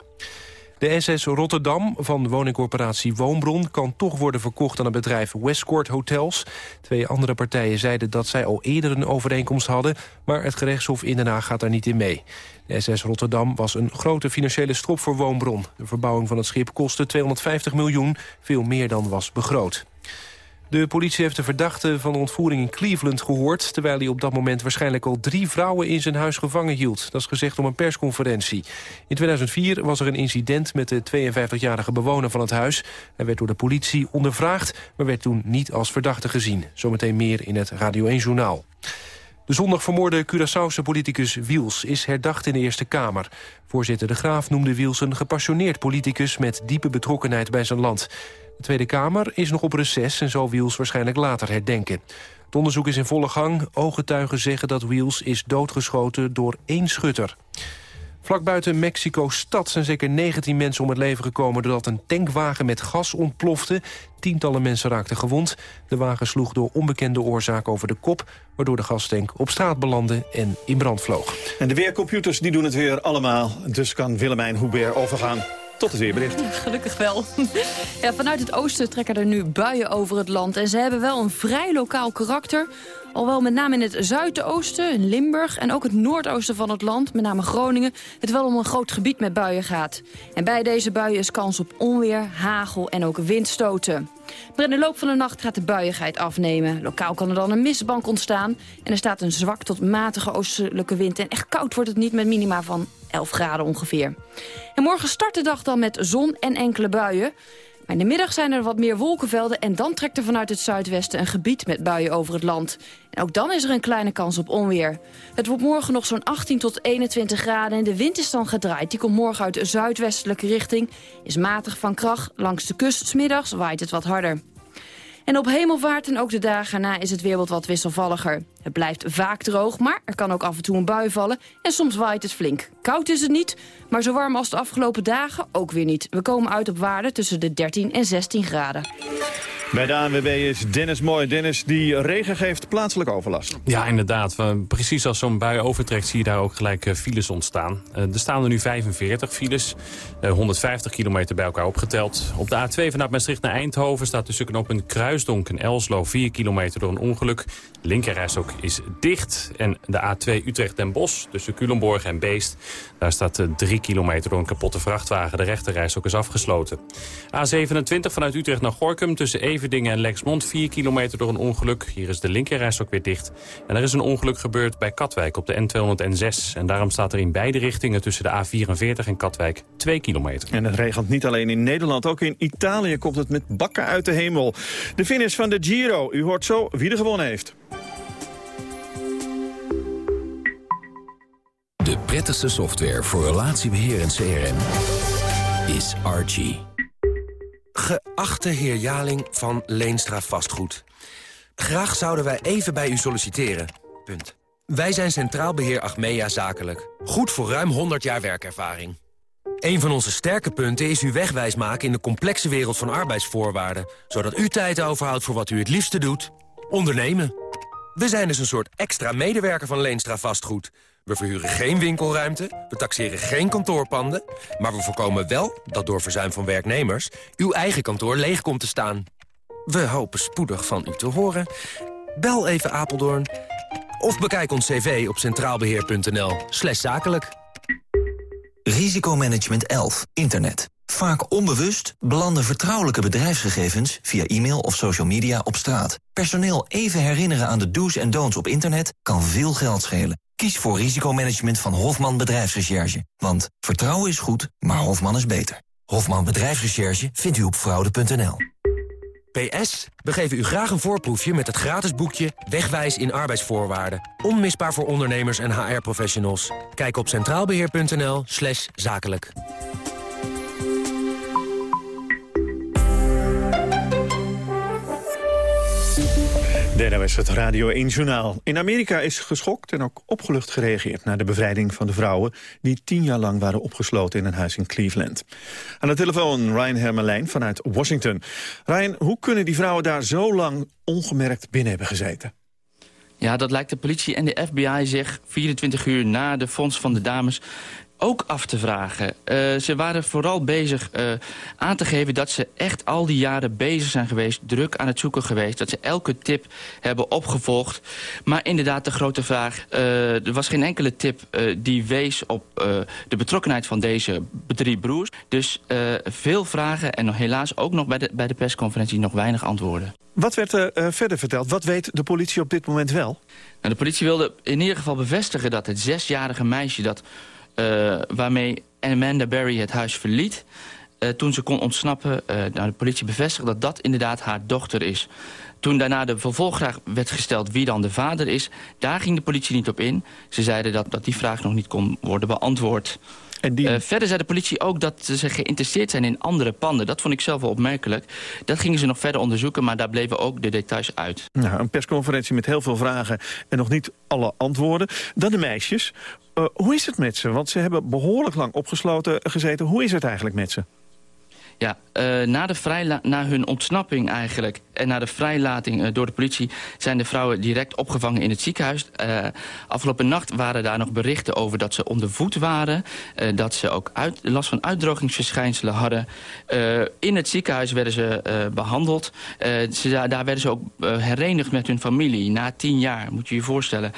De SS Rotterdam van woningcorporatie Woonbron... kan toch worden verkocht aan het bedrijf Westcourt Hotels. Twee andere partijen zeiden dat zij al eerder een overeenkomst hadden... maar het gerechtshof in Den Haag gaat daar niet in mee. De SS Rotterdam was een grote financiële strop voor Woonbron. De verbouwing van het schip kostte 250 miljoen, veel meer dan was begroot. De politie heeft de verdachte van de ontvoering in Cleveland gehoord... terwijl hij op dat moment waarschijnlijk al drie vrouwen in zijn huis gevangen hield. Dat is gezegd op een persconferentie. In 2004 was er een incident met de 52-jarige bewoner van het huis. Hij werd door de politie ondervraagd, maar werd toen niet als verdachte gezien. Zometeen meer in het Radio 1-journaal. De zondag vermoorde Curaçaose politicus Wiels is herdacht in de Eerste Kamer. Voorzitter De Graaf noemde Wiels een gepassioneerd politicus... met diepe betrokkenheid bij zijn land. De Tweede Kamer is nog op reces en zal Wiels waarschijnlijk later herdenken. Het onderzoek is in volle gang. Ooggetuigen zeggen dat Wiels is doodgeschoten door één schutter. Vlak buiten Mexico-stad zijn zeker 19 mensen om het leven gekomen... doordat een tankwagen met gas ontplofte. Tientallen mensen raakten gewond. De wagen sloeg door onbekende oorzaak over de kop... waardoor de gastank op straat belandde en in brand vloog. En de weercomputers die doen het weer allemaal. Dus kan Willemijn Hubert overgaan tot het weerbericht. Gelukkig wel. Ja, vanuit het oosten trekken er nu buien over het land. En ze hebben wel een vrij lokaal karakter. Alhoewel met name in het zuidoosten, in Limburg... en ook het noordoosten van het land, met name Groningen... het wel om een groot gebied met buien gaat. En bij deze buien is kans op onweer, hagel en ook windstoten. Maar in de loop van de nacht gaat de buiigheid afnemen. Lokaal kan er dan een mistbank ontstaan. En er staat een zwak tot matige oostelijke wind. En echt koud wordt het niet met minima van 11 graden ongeveer. En morgen start de dag dan met zon en enkele buien. In de middag zijn er wat meer wolkenvelden... en dan trekt er vanuit het zuidwesten een gebied met buien over het land. En ook dan is er een kleine kans op onweer. Het wordt morgen nog zo'n 18 tot 21 graden en de wind is dan gedraaid. Die komt morgen uit de zuidwestelijke richting, is matig van kracht. Langs de kust smiddags waait het wat harder. En op hemelvaart en ook de dagen erna is het weer wat wisselvalliger. Het blijft vaak droog, maar er kan ook af en toe een bui vallen. En soms waait het flink. Koud is het niet, maar zo warm als de afgelopen dagen ook weer niet. We komen uit op waarden tussen de 13 en 16 graden. Bij de ANWB is Dennis Mooi. Dennis, die regen geeft plaatselijk overlast. Ja, inderdaad. Precies als zo'n bui overtrekt zie je daar ook gelijk eh, files ontstaan. Eh, er staan er nu 45 files, 150 eh, kilometer bij elkaar opgeteld. Op de A2 vanuit Maastricht naar Eindhoven staat tussen een Kruisdonk en Elslo 4 kilometer door een ongeluk. De linkerrijstok is dicht. En de A2 Utrecht-Den Bosch tussen Culemborg en Beest. Daar staat 3 kilometer door een kapotte vrachtwagen. De rechterrijstok is afgesloten. A27 vanuit Utrecht naar Gorkum tussen Everdingen en Lexmond. 4 kilometer door een ongeluk. Hier is de linkerrijstok weer dicht. En er is een ongeluk gebeurd bij Katwijk op de N206. En daarom staat er in beide richtingen tussen de A44 en Katwijk 2 kilometer. En het regent niet alleen in Nederland, ook in Italië komt het met bakken uit de hemel. De finish van de Giro. U hoort zo wie er gewonnen heeft. Prettigste software voor relatiebeheer en CRM is Archie. Geachte heer Jaling van Leenstra Vastgoed. Graag zouden wij even bij u solliciteren. Punt. Wij zijn Centraal Beheer Achmea Zakelijk. Goed voor ruim 100 jaar werkervaring. Een van onze sterke punten is u wegwijs maken in de complexe wereld van arbeidsvoorwaarden. Zodat u tijd overhoudt voor wat u het liefste doet. Ondernemen. We zijn dus een soort extra medewerker van Leenstra Vastgoed. We verhuren geen winkelruimte, we taxeren geen kantoorpanden... maar we voorkomen wel dat door verzuim van werknemers... uw eigen kantoor leeg komt te staan. We hopen spoedig van u te horen. Bel even Apeldoorn of bekijk ons cv op centraalbeheer.nl zakelijk. Risicomanagement 11. Internet. Vaak onbewust belanden vertrouwelijke bedrijfsgegevens via e-mail of social media op straat. Personeel even herinneren aan de do's en don'ts op internet kan veel geld schelen. Kies voor risicomanagement van Hofman Bedrijfsrecherche. Want vertrouwen is goed, maar Hofman is beter. Hofman Bedrijfsrecherche vindt u op fraude.nl. PS, we geven u graag een voorproefje met het gratis boekje Wegwijs in arbeidsvoorwaarden. Onmisbaar voor ondernemers en HR-professionals. Kijk op centraalbeheer.nl zakelijk. Was het Radio 1 Journaal. In Amerika is geschokt en ook opgelucht gereageerd... naar de bevrijding van de vrouwen die tien jaar lang waren opgesloten in een huis in Cleveland. Aan de telefoon Ryan Hermelijn vanuit Washington. Ryan, hoe kunnen die vrouwen daar zo lang ongemerkt binnen hebben gezeten? Ja, dat lijkt de politie en de FBI zich 24 uur na de fonds van de dames ook af te vragen. Eh, ze waren vooral bezig uh, aan te geven dat ze echt al die jaren bezig zijn geweest... druk aan het zoeken geweest, dat ze elke tip hebben opgevolgd. Maar inderdaad de grote vraag, uh, er was geen enkele tip die wees op de betrokkenheid van deze drie broers. Dus veel vragen en nog helaas ook nog bij de, bij de persconferentie nog weinig antwoorden. Wat werd er verder verteld? Wat weet de politie op dit moment wel? Nou, de politie wilde in ieder geval bevestigen dat het zesjarige meisje... dat waarmee Amanda Berry het huis verliet... Uh, toen ze kon ontsnappen, nou, de politie bevestigde dat dat inderdaad haar dochter is. Toen daarna de vervolgvraag werd gesteld wie dan de vader is... daar ging de politie niet op in. Ze zeiden dat, dat die vraag nog niet kon worden beantwoord. En die... uh, verder zei de politie ook dat ze geïnteresseerd zijn in andere panden. Dat vond ik zelf wel opmerkelijk. Dat gingen ze nog verder onderzoeken, maar daar bleven ook de details uit. Nou, een persconferentie met heel veel vragen en nog niet alle antwoorden. Dan de meisjes. Uh, hoe is het met ze? Want ze hebben behoorlijk lang opgesloten gezeten. Hoe is het eigenlijk met ze? Ja, uh, na, de na hun ontsnapping eigenlijk en na de vrijlating uh, door de politie... zijn de vrouwen direct opgevangen in het ziekenhuis. Uh, afgelopen nacht waren daar nog berichten over dat ze onder voet waren. dat ze ook uit, last van uitdrogingsverschijnselen hadden. in het ziekenhuis werden ze behandeld. Daar werden ze ook herenigd met hun familie na tien jaar, moet je je voorstellen.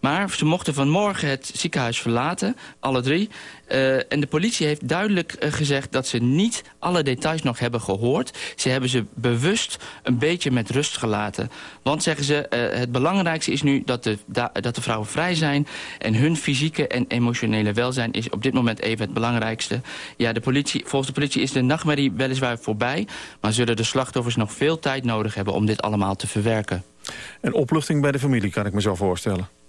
maar ze mochten vanmorgen het ziekenhuis verlaten, alle drie... Uh, en de politie heeft duidelijk uh, gezegd dat ze niet alle details nog hebben gehoord. Ze hebben ze bewust een beetje met rust gelaten. Want, zeggen ze, uh, het belangrijkste is nu dat de, da dat de vrouwen vrij zijn... en hun fysieke en emotionele welzijn is op dit moment even het belangrijkste. Ja, de politie, volgens de politie is de nachtmerrie weliswaar voorbij... maar zullen de slachtoffers nog veel tijd nodig hebben om dit allemaal te verwerken. En opluchting bij de familie, kan ik me zo voorstellen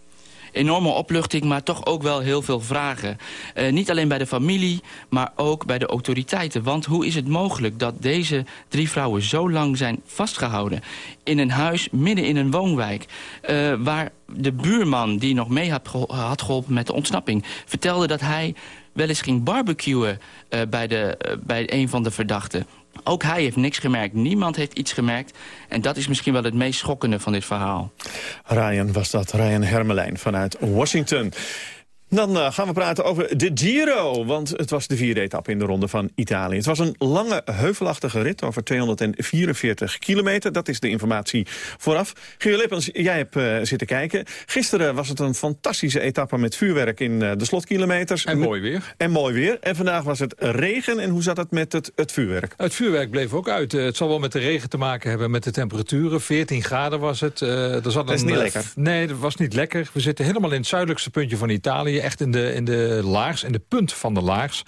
enorme opluchting, maar toch ook wel heel veel vragen. Uh, niet alleen bij de familie, maar ook bij de autoriteiten. Want hoe is het mogelijk dat deze drie vrouwen zo lang zijn vastgehouden... in een huis midden in een woonwijk... Uh, waar de buurman die nog mee had, geholpen, met de ontsnapping... vertelde dat hij wel eens ging barbecuen uh, bij, de, bij een van de verdachten. Ook hij heeft niks gemerkt. Niemand heeft iets gemerkt. En dat is misschien wel het meest schokkende van dit verhaal. Ryan was dat, Ryan Hermelijn vanuit Washington. Dan uh, gaan we praten over de Giro, want het was de vierde etappe in de ronde van Italië. Het was een lange, heuvelachtige rit over 244 kilometer. Dat is de informatie vooraf. Gio Lippens, jij hebt uh, zitten kijken. Gisteren was het een fantastische etappe met vuurwerk in uh, de slotkilometers. En mooi weer. En mooi weer. En vandaag was het regen. En hoe zat het met het, het vuurwerk? Het vuurwerk bleef ook uit. het zal wel met de regen te maken hebben met de temperaturen. 14 graden was het. er zat dat is een, niet lekker. Nee, dat was niet lekker. We zitten helemaal in het zuidelijkste puntje van Italië echt in de, in de laars, in de punt van de laars.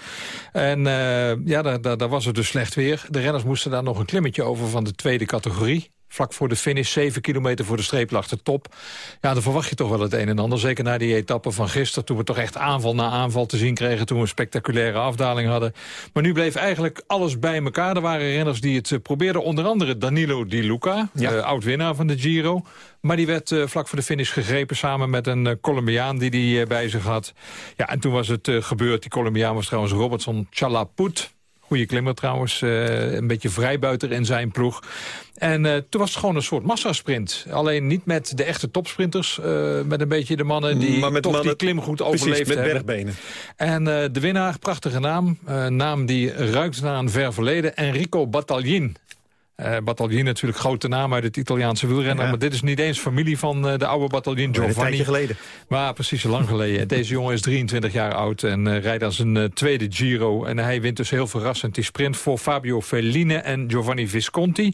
En uh, ja, daar, daar, daar was het dus slecht weer. De renners moesten daar nog een klimmetje over van de tweede categorie vlak voor de finish, 7 kilometer voor de streep lag de top. Ja, dan verwacht je toch wel het een en ander. Zeker na die etappe van gisteren, toen we toch echt aanval na aanval te zien kregen... toen we een spectaculaire afdaling hadden. Maar nu bleef eigenlijk alles bij elkaar. Er waren renners die het uh, probeerden, onder andere Danilo Di Luca... Ja. Uh, oud-winnaar van de Giro. Maar die werd uh, vlak voor de finish gegrepen samen met een uh, Colombiaan die die uh, bij zich had. Ja, en toen was het gebeurd. Die Colombiaan was trouwens Robertson Chalaput Goede klimmer trouwens. eh, een beetje vrijbuiter in zijn ploeg. En eh, toen was het gewoon een soort massasprint. Alleen niet met de echte topsprinters. eh, met een beetje de mannen die Maar met toch mannen- die klim goed overleefd met hebben. bergbenen. En de winnaar, prachtige naam. naam die ruikt naar een ver verleden. Enrico Battaglin. Battaglin natuurlijk grote naam uit het Italiaanse wielrennen. Ja. Maar dit is niet eens familie van eh, de oude Battaglin Een Giovanni. tijdje geleden. Maar precies lang geleden. Deze jongen is 23 jaar oud en eh, rijdt als een tweede Giro. En hij wint dus heel verrassend die sprint voor Fabio Felline en Giovanni Visconti.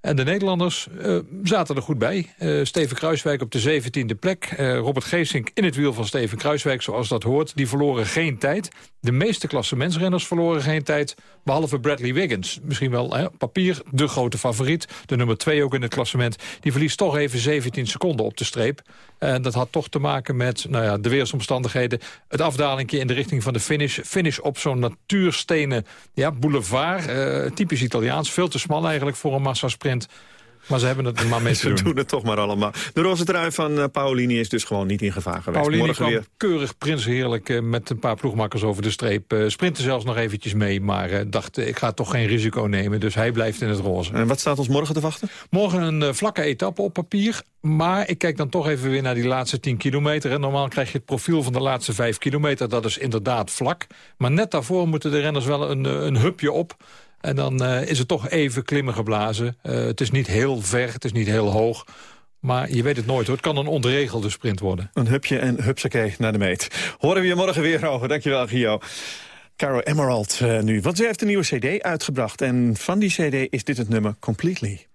En de Nederlanders eh, zaten er goed bij. Eh, Steven Kruiswijk op de 17e plek. Eh, Robert Geesink in het wiel van Steven Kruiswijk, zoals dat hoort. Die verloren geen tijd. De meeste klassementsrenners verloren geen tijd. Behalve Bradley Wiggins. Misschien wel hè, papier de grote favoriet. De nummer 2 ook in het klassement. Die verliest toch even 17 seconden op de streep. En dat had toch te maken met nou ja, de weersomstandigheden. Het afdalingje in de richting van de finish. Finish op zo'n natuurstenen ja, boulevard. Typisch Italiaans. Veel te smal eigenlijk voor een massasprint. Maar ze hebben het er maar mee te Ze doen. doen het toch maar allemaal. De roze trui van Paolini is dus gewoon niet in gevaar geweest. Paulini Morgen kwam weer. keurig prinsheerlijk eh, met een paar ploegmakkers over de streep. Eh sprintte zelfs nog eventjes mee, maar dacht ik ga toch geen risico nemen. Dus hij blijft in het roze. En wat staat ons morgen te wachten? Morgen een vlakke etappe op papier. Maar ik kijk dan toch even weer naar die laatste 10 kilometer. En normaal krijg je het profiel van de laatste 5 kilometer. Dat is inderdaad vlak. Maar net daarvoor moeten de renners wel een, een hupje op. En dan eh, is het toch even klimmen geblazen. Eh, het is niet heel ver, het is niet heel hoog. Maar je weet het nooit hoor. Het kan een ontregelde sprint worden. Een hupje en hupsakee naar de meet. Horen we je morgen weer over. Dankjewel, Gio. Caro Emerald eh, nu, want ze heeft een nieuwe cd uitgebracht. En van die cd is dit het nummer Completely.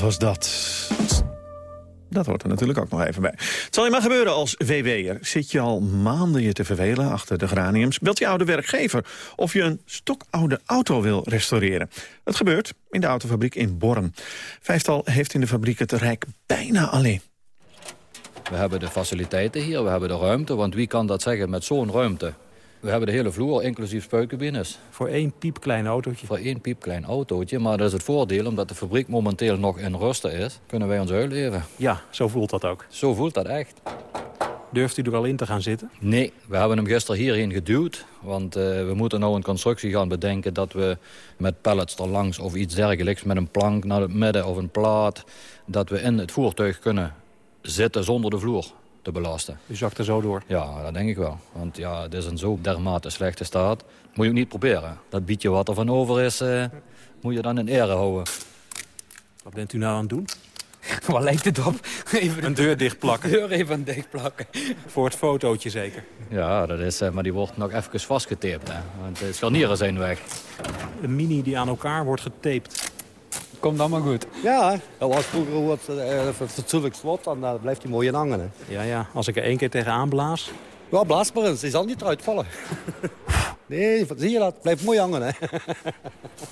Was dat. Dat hoort er natuurlijk ook nog even bij. Het zal je maar gebeuren als VW'er. Zit je al maanden je te vervelen achter de graniums... belt je oude werkgever of je een stokoude auto wil restaureren. Het gebeurt in de autofabriek in Born. Vijftal heeft in de fabriek het Rijk bijna alleen. We hebben de faciliteiten hier, we hebben de ruimte. Want wie kan dat zeggen met zo'n ruimte? We hebben de hele vloer, inclusief spuikcabines. Voor één piepklein autootje? Voor één piepklein autootje. Maar dat is het voordeel, omdat de fabriek momenteel nog in rusten is... kunnen wij ons uitleven. Ja, zo voelt dat ook. Zo voelt dat echt. Durft u er al in te gaan zitten? Nee, we hebben hem gisteren hierheen geduwd. Want eh, we moeten nou een constructie gaan bedenken... dat we met pallets er langs of iets dergelijks... met een plank naar het midden of een plaat... dat we in het voertuig kunnen zitten zonder de vloer te belasten. U zakt er zo door? Ja, dat denk ik wel. Want ja, het is in zo dermate slechte staat. Moet je ook niet proberen. Dat bietje wat er van over is, eh, moet je dan in ere houden. Wat bent u nou aan het doen? Waar lijkt het op? Even Een deur dichtplakken. De deur even dicht plakken. Voor het fotootje zeker. Ja, dat is, eh, maar die wordt nog even vastgetaped. Hè? Want de scharnieren zijn weg. Een mini die aan elkaar wordt getaped. Komt allemaal goed. Ja, dat was vroeger wat uh, fatsoenlijk slot en daar blijft hij mooi in hangen. Hè. Ja, ja. Als ik er één keer tegenaan blaas. Ja, blaas maar eens. Die zal niet eruit vallen. nee, zie je dat? Blijft mooi hangen, hè.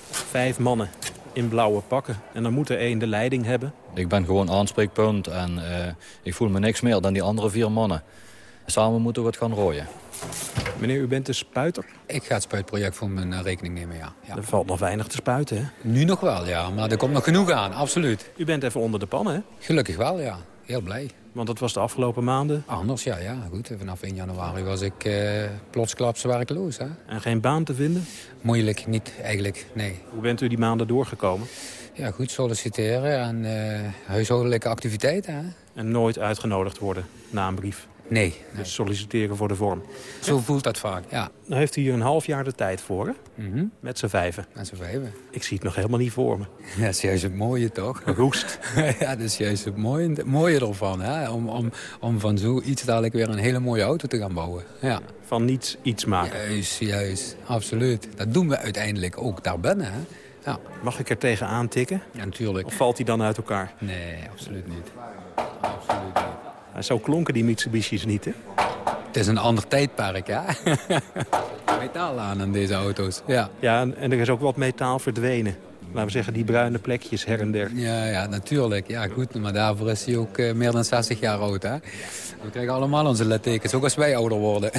Vijf mannen in blauwe pakken. En dan moet er één de leiding hebben. Ik ben gewoon aanspreekpunt en eh, ik voel me niks meer dan die andere vier mannen. Samen moeten we het gaan rooien. Meneer, u bent de spuiter? Ik ga het spuitproject voor mijn eh, rekening nemen, ja. ja. Er valt nog weinig te spuiten, hè? Nu nog wel, ja. Maar er komt nog genoeg aan, absoluut. U bent even onder de pan, hè? Gelukkig wel, ja. Heel blij. Want dat was de afgelopen maanden? Anders, ja, ja. Goed, vanaf 1 januari was ik uh, plotsklaps werkloos, hè. En geen baan te vinden? Moeilijk, niet eigenlijk, nee. Hoe bent u die maanden doorgekomen? Ja, goed solliciteren en uh, huishoudelijke activiteiten, hè. En nooit uitgenodigd worden na een brief? Nee. Dus solliciteren voor de vorm. Zo voelt dat vaak, ja. Nou heeft u hier een half jaar de tijd voor, hè? Mm -hmm. Met z'n vijven. Met z'n vijven. Ik zie het nog helemaal niet voor me. Ja, dat is juist het mooie, toch? Roest. ja, dat is juist het mooie, het mooie ervan, hè? Om, om, om van zoiets dadelijk weer een hele mooie auto te gaan bouwen. Ja. Van niets iets maken. Juist, juist. Absoluut. Dat doen we uiteindelijk ook daar binnen, hè? Ja. Mag ik er tegen aantikken? Ja, natuurlijk. Of valt hij dan uit elkaar? Nee, absoluut niet. Absoluut niet. Zo klonken die Mitsubishi's niet, hè? Het is een ander tijdperk, ja. metaal aan aan deze auto's, ja. Ja, en er is ook wat metaal verdwenen. Laten we zeggen, die bruine plekjes her en der. Ja, ja natuurlijk. Ja, goed. Maar daarvoor is hij ook uh, meer dan 60 jaar oud, hè. We krijgen allemaal onze littekens, ook als wij ouder worden.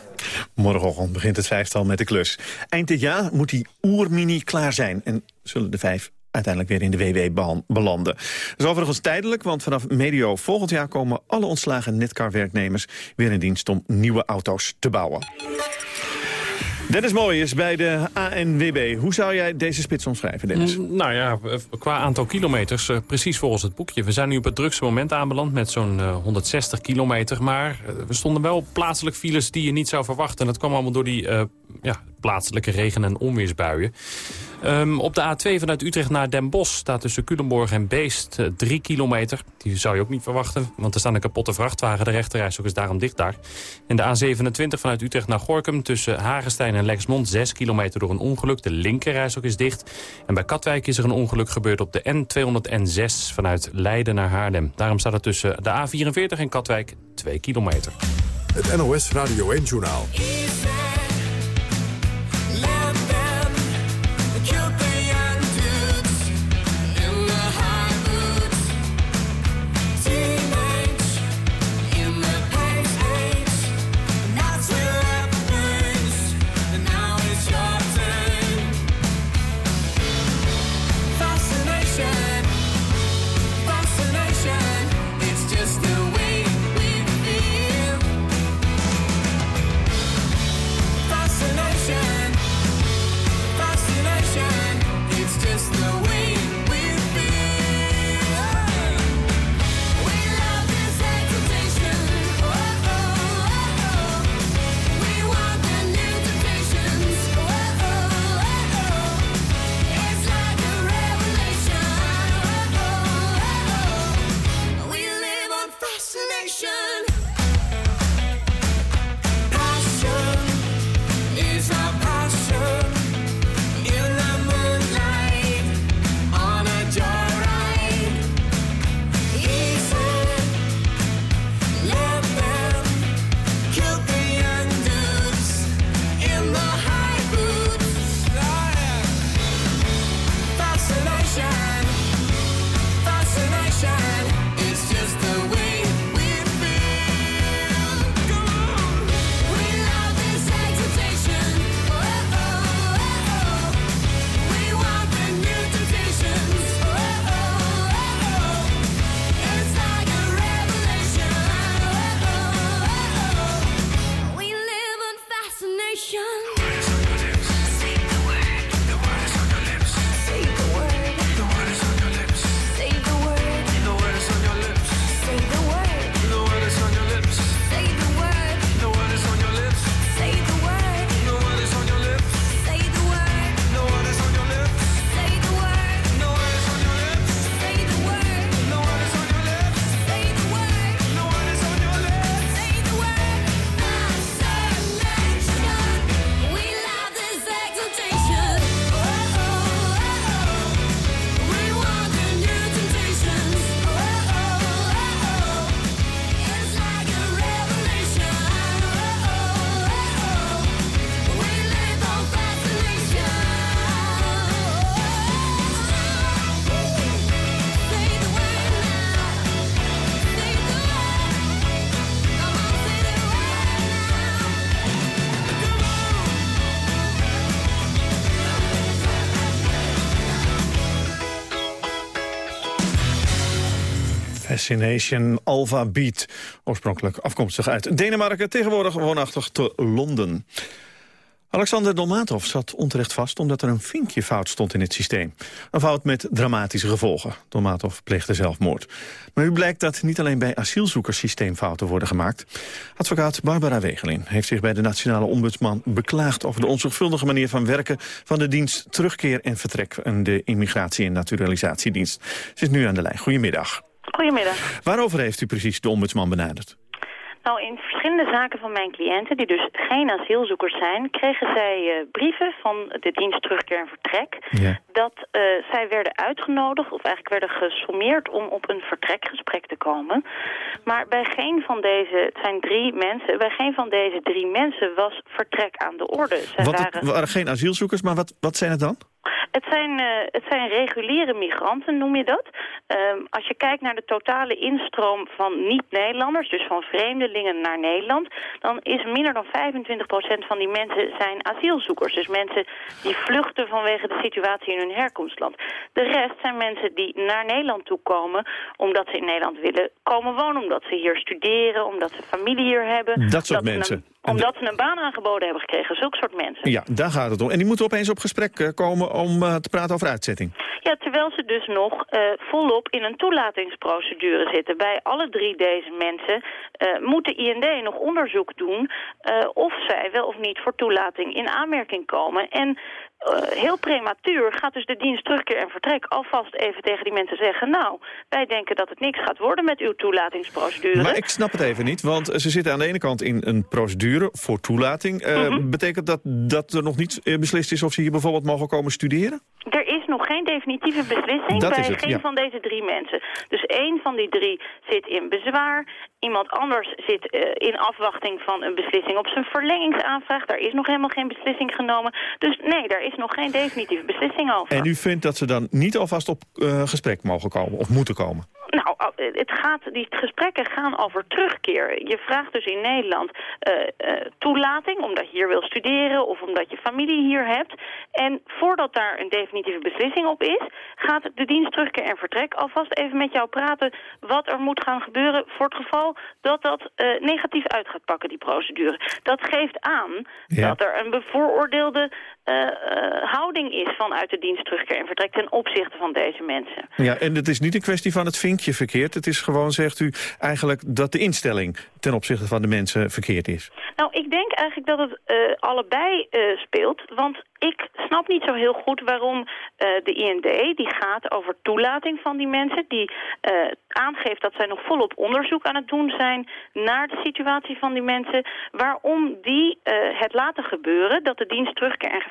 Morgenochtend begint het vijftal met de klus. Eind dit jaar moet die oermini klaar zijn. En zullen de vijf uiteindelijk weer in de WW belanden. Dat is overigens tijdelijk, want vanaf medio volgend jaar... komen alle ontslagen Netcar-werknemers weer in dienst om nieuwe auto's te bouwen. Dennis Mooij is bij de ANWB. Hoe zou jij deze spits omschrijven, Dennis? Mm, nou ja, qua aantal kilometers uh, precies volgens het boekje. We zijn nu op het drukste moment aanbeland met zo'n uh, 160 kilometer. Maar we stonden wel plaatselijk files die je niet zou verwachten. En dat kwam allemaal door die ja, plaatselijke regen- en onweersbuien. Um, op de A2 vanuit Utrecht naar Den Bosch staat tussen Culemborg en Beest 3 uh, kilometer. Die zou je ook niet verwachten, want er staan een kapotte vrachtwagen. De rechterreis ook is daarom dicht daar. En de A27 vanuit Utrecht naar Gorkum tussen Hagenstein en Lexmond 6 kilometer door een ongeluk. De linkerreis ook is dicht. En bij Katwijk is er een ongeluk gebeurd op de N206 vanuit Leiden naar Haarlem. Daarom staat er tussen de A44 en Katwijk 2 kilometer. Het NOS Radio 1 Journaal. Assassination Alpha Beat. Oorspronkelijk afkomstig uit Denemarken, tegenwoordig woonachtig te Londen. Alexander Dolmatov zat onterecht vast omdat er een vinkje fout stond in het systeem. Een fout met dramatische gevolgen. Dolmatov pleegde zelfmoord. Maar nu blijkt dat niet alleen bij asielzoekers systeemfouten worden gemaakt. Advocaat Barbara Wegelin heeft zich bij de Nationale Ombudsman beklaagd... over de onzorgvuldige manier van werken van de dienst Terugkeer en Vertrek... en de Immigratie- en Naturalisatiedienst. Ze is nu aan de lijn. Goedemiddag. Goedemiddag. Waarover heeft u precies de ombudsman benaderd? Nou, in verschillende zaken van mijn cliënten, die dus geen asielzoekers zijn... kregen zij eh, brieven van de dienst Terugkeer en Vertrek... Ja. dat eh, zij werden uitgenodigd, of eigenlijk werden gesommeerd... om op een vertrekgesprek te komen. Maar bij geen van deze, het zijn drie mensen... bij geen van deze drie mensen was vertrek aan de orde. Zij waren... het waren geen asielzoekers, maar wat, wat zijn het dan? Het zijn, eh, het zijn reguliere migranten, noem je dat. Ehm, als je kijkt naar de totale instroom van niet-Nederlanders, dus van vreemdelingen naar Nederland, dan is minder dan 25% van die mensen zijn asielzoekers. Dus mensen die vluchten vanwege de situatie in hun herkomstland. De rest zijn mensen die naar Nederland toe komen omdat ze in Nederland willen komen wonen, omdat ze hier studeren, omdat ze familie hier hebben. Dat soort mensen. Omdat ze een baan aangeboden hebben gekregen, zulke soort mensen. Ja, daar gaat het om. En die moeten opeens op gesprek eh, komen om eh, te praten over uitzetting. Ja, terwijl ze dus nog eh, volop in een toelatingsprocedure zitten. Bij alle drie deze mensen eh, moet de IND nog onderzoek doen... of zij wel of niet voor toelating in aanmerking komen. En eh, heel prematuur gaat dus de dienst terugkeer en vertrek alvast even tegen die mensen zeggen... nou, wij denken dat het niks gaat worden met uw toelatingsprocedure. Maar ik snap het even niet, want ze zitten aan de ene kant in een procedure voor toelating. Eh, Mhm. Betekent dat dat er nog niet eh, beslist is of ze hier bijvoorbeeld mogen komen studeren? Er is nog geen definitieve beslissing Dat bij het, geen ja. van deze drie mensen. Dus één van die drie zit in bezwaar. Iemand anders zit eh, in afwachting van een beslissing op zijn verlengingsaanvraag. Daar is nog helemaal geen beslissing genomen. Dus nee, daar is nog geen definitieve beslissing over. En u vindt dat ze dan niet alvast op eh, gesprek mogen komen of moeten komen? Nou, eh, het gaat, die gesprekken gaan over terugkeer. Je vraagt dus in Nederland eh, eh, toelating, omdat je hier wil studeren of omdat je familie hier hebt. En voordat daar een definitieve beslissing op is, gaat de dienst terugkeer en vertrek alvast even met jou praten wat er moet gaan gebeuren voor het geval dat dat negatief uit gaat pakken, die procedure. Dat geeft aan Ja. dat er een bevooroordeelde houding is vanuit de dienst terugkeer en vertrek ten opzichte van deze mensen. Ja, en het is niet een kwestie van het vinkje verkeerd. Het is gewoon, zegt u, eigenlijk dat de instelling ten opzichte van de mensen verkeerd is. Nou, ik denk eigenlijk dat het eh, allebei eh, speelt. Want ik snap niet zo heel goed waarom eh, de IND, die gaat over toelating van die mensen... die eh, aangeeft dat zij nog volop onderzoek aan het doen zijn... naar de situatie van die mensen... waarom die eh, het laten gebeuren dat de dienst terugkeer en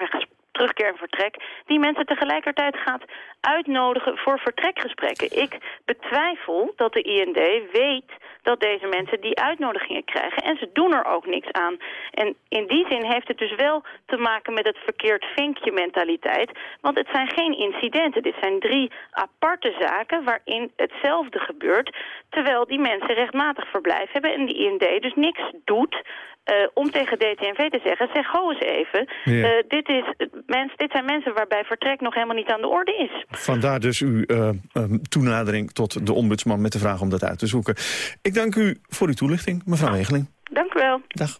terugkeer en vertrek... die mensen tegelijkertijd gaat uitnodigen voor vertrekgesprekken. Ik betwijfel dat de IND weet dat deze mensen die uitnodigingen krijgen. En ze doen er ook niks aan. En in die zin heeft het dus wel te maken met het verkeerd vinkje mentaliteit. Want het zijn geen incidenten. Dit zijn drie aparte zaken waarin hetzelfde gebeurt. Terwijl die mensen rechtmatig verblijf hebben en de IND dus niks doet... eh, om tegen DTNV te zeggen, zeg ho eens even, Ja. eh, dit, is, mens, dit zijn mensen waarbij vertrek nog helemaal niet aan de orde is. Vandaar dus uw eh, toenadering tot de ombudsman met de vraag om dat uit te zoeken. Ik dank u voor uw toelichting, mevrouw Wegeling. Dank u wel. Dag.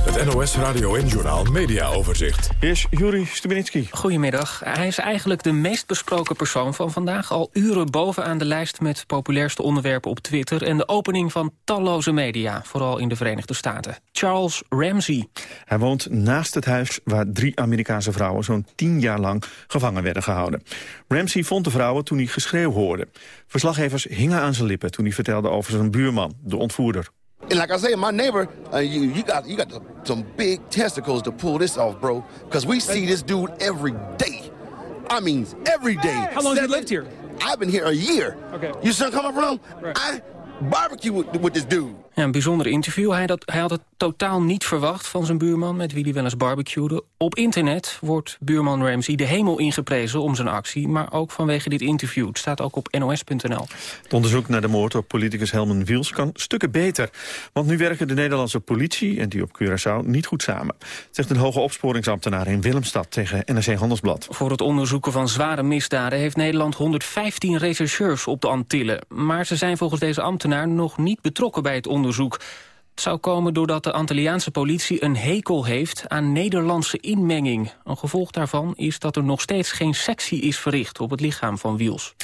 Het NOS Radio en Journaal Media Overzicht. Hier is Juri Stubenitski. Goedemiddag. Hij is eigenlijk de meest besproken persoon van vandaag. Al uren bovenaan de lijst met populairste onderwerpen op Twitter... en de opening van talloze media, vooral in de Verenigde Staten. Charles Ramsey. Hij woont naast het huis waar drie Amerikaanse vrouwen zo'n tien jaar lang gevangen werden gehouden. Ramsey vond de vrouwen toen hij geschreeuw hoorde. Verslaggevers hingen aan zijn lippen toen hij vertelde over zijn buurman, de ontvoerder. And like I say, my neighbor, uh, you you got you got some big testicles to pull this off, bro. Because we see this dude every day. I mean, every day. How long he Seven- lived here? I've been here a year. Okay. You son coming from? I barbecue with, with this dude. Ja, een bijzonder interview. Hij, dat, hij had het totaal niet verwacht van zijn buurman... met wie hij wel eens barbecuede. Op internet wordt buurman Ramsey de hemel ingeprezen om zijn actie... maar ook vanwege dit interview. Het staat ook op nos.nl. Het onderzoek naar de moord op politicus Helmen Wiels kan stukken beter. Want nu werken de Nederlandse politie en die op Curaçao niet goed samen. Zegt een hoge opsporingsambtenaar in Willemstad tegen NRC Handelsblad. Voor het onderzoeken van zware misdaden heeft Nederland 115 rechercheurs op de Antillen. Maar ze zijn volgens deze ambtenaar nog niet betrokken bij het onderzoek. Het zou komen doordat de Antilliaanse politie een hekel heeft aan Nederlandse inmenging. Een gevolg daarvan is dat er nog steeds geen sectie is verricht op het lichaam van Wiels.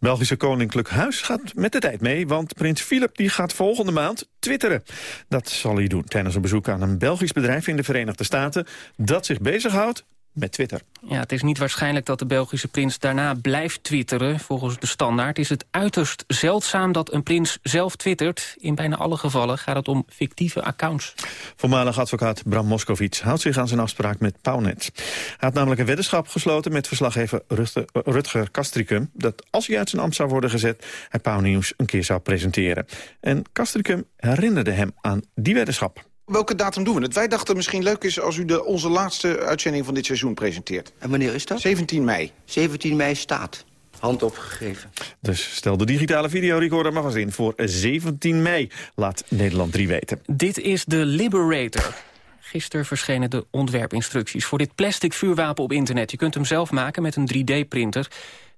Belgische Koninklijk Huis gaat met de tijd mee, want prins Philip die gaat volgende maand twitteren. Dat zal hij doen tijdens een bezoek aan een Belgisch bedrijf in de Verenigde Staten dat zich bezighoudt met Twitter. Ja, het is niet waarschijnlijk dat de Belgische prins daarna blijft twitteren. Volgens de standaard is het uiterst zeldzaam dat een prins zelf twittert. In bijna alle gevallen gaat het om fictieve accounts. Voormalig advocaat Bram Moskowitz houdt zich aan zijn afspraak met Pownet. Hij had namelijk een weddenschap gesloten met verslaggever Rutger, Rutger Kastricum... dat als hij uit zijn ambt zou worden gezet, hij Pauwnieuws een keer zou presenteren. En Kastricum herinnerde hem aan die weddenschap. Welke datum doen we het? Wij dachten misschien leuk is als u de, onze laatste uitzending van dit seizoen presenteert. En wanneer is dat? 17 mei. 17 mei staat. Hand opgegeven. Dus stel de digitale videorecorder maar vast in voor 17 mei, laat Nederland 3 weten. Dit is de Liberator. Gisteren verschenen de ontwerpinstructies voor dit plastic vuurwapen op internet. Je kunt hem zelf maken met een 3D-printer.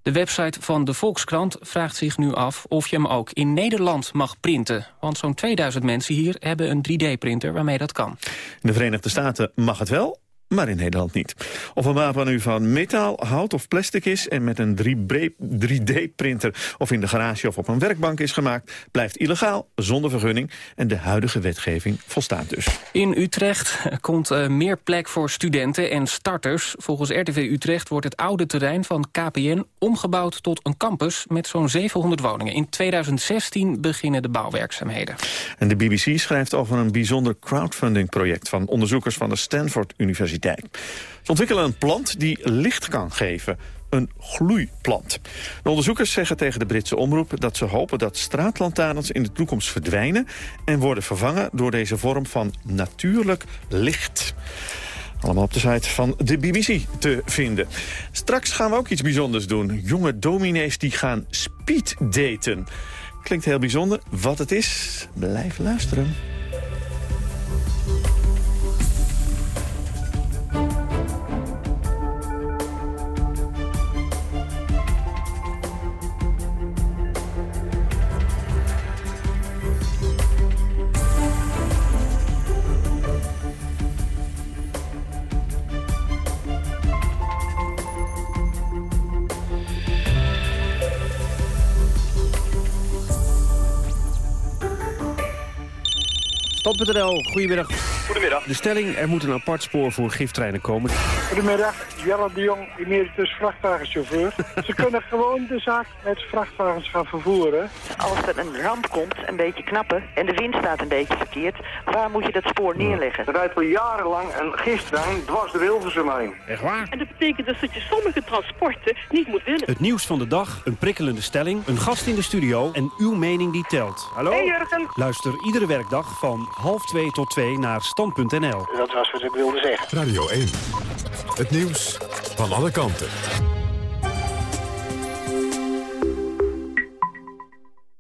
De website van de Volkskrant vraagt zich nu af of je hem ook in Nederland mag printen. Want zo'n 2000 mensen hier hebben een 3D-printer waarmee dat kan. In de Verenigde Staten mag het wel, maar in Nederland niet. Of een wapen nu van metaal, hout of plastic is... en met een 3D-printer of in de garage of op een werkbank is gemaakt... blijft illegaal, zonder vergunning. En de huidige wetgeving volstaat dus. In Utrecht komt uh, meer plek voor studenten en starters. Volgens RTV Utrecht wordt het oude terrein van KPN omgebouwd tot een campus... met zo'n 700 woningen. In 2016 beginnen de bouwwerkzaamheden. En de BBC schrijft over een bijzonder crowdfunding-project... van onderzoekers van de Stanford Universiteit. Ze ontwikkelen een plant die licht kan geven. Een gloeiplant. De onderzoekers zeggen tegen de Britse omroep dat ze hopen dat straatlantaarns in de toekomst verdwijnen en worden vervangen door deze vorm van natuurlijk licht. Allemaal op de site van de BBC te vinden. Straks gaan we ook iets bijzonders doen. Jonge dominees die gaan speeddaten. Klinkt heel bijzonder. Wat het is, blijf luisteren. Stand.nl, goedemiddag. Goedemiddag. De stelling, er moet een apart spoor voor giftreinen komen. Goedemiddag, Jelle de Jong, emeritus vrachtwagenchauffeur. Ze kunnen gewoon de zaak met vrachtwagens gaan vervoeren. Als er een ramp komt, een beetje knappen, en de wind staat een beetje verkeerd, waar moet je dat spoor neerleggen? Er rijdt al jarenlang een gifttrein dwars de Hilversum heen. Echt waar? En dat betekent dus dat je sommige transporten niet moet willen. Het nieuws van de dag, een prikkelende stelling, een gast in de studio en uw mening die telt. Hallo? Hey Jurgen. Luister iedere werkdag van half twee tot twee naar stand.nl. Dat was wat ik wilde zeggen. Radio 1. Het nieuws van alle kanten.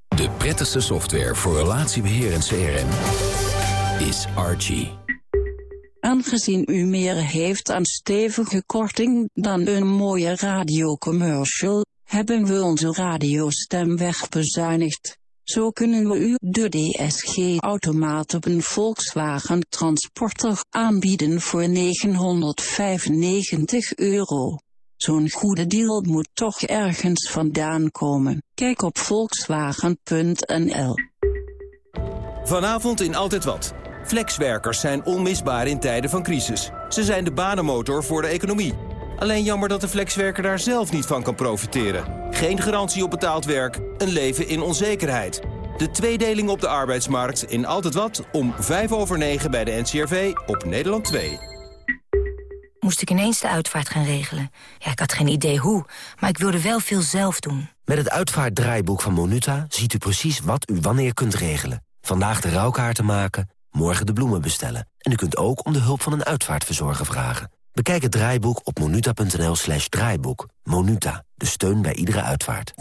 De prettigste software voor relatiebeheer en CRM is Archie. Aangezien u meer heeft aan stevige korting dan een mooie radiocommercial, hebben we onze radiostem wegbezuinigd. Zo kunnen we u de DSG-automaat op een Volkswagen Transporter aanbieden voor 995 euro. Zo'n goede deal moet toch ergens vandaan komen. Kijk op volkswagen.nl. Vanavond in Altijd Wat. Flexwerkers zijn onmisbaar in tijden van crisis. Ze zijn de banenmotor voor de economie. Alleen jammer dat de flexwerker daar zelf niet van kan profiteren. Geen garantie op betaald werk, een leven in onzekerheid. De tweedeling op de arbeidsmarkt in Altijd Wat om 5 over 9 bij de NCRV op Nederland 2. Moest ik ineens de uitvaart gaan regelen. Ja, ik had geen idee hoe, maar ik wilde wel veel zelf doen. Met het uitvaartdraaiboek van Monuta ziet u precies wat u wanneer kunt regelen. Vandaag de rouwkaarten maken, morgen de bloemen bestellen. En u kunt ook om de hulp van een uitvaartverzorger vragen. Bekijk het draaiboek op monuta.nl slash draaiboek. Monuta, de steun bij iedere uitvaart.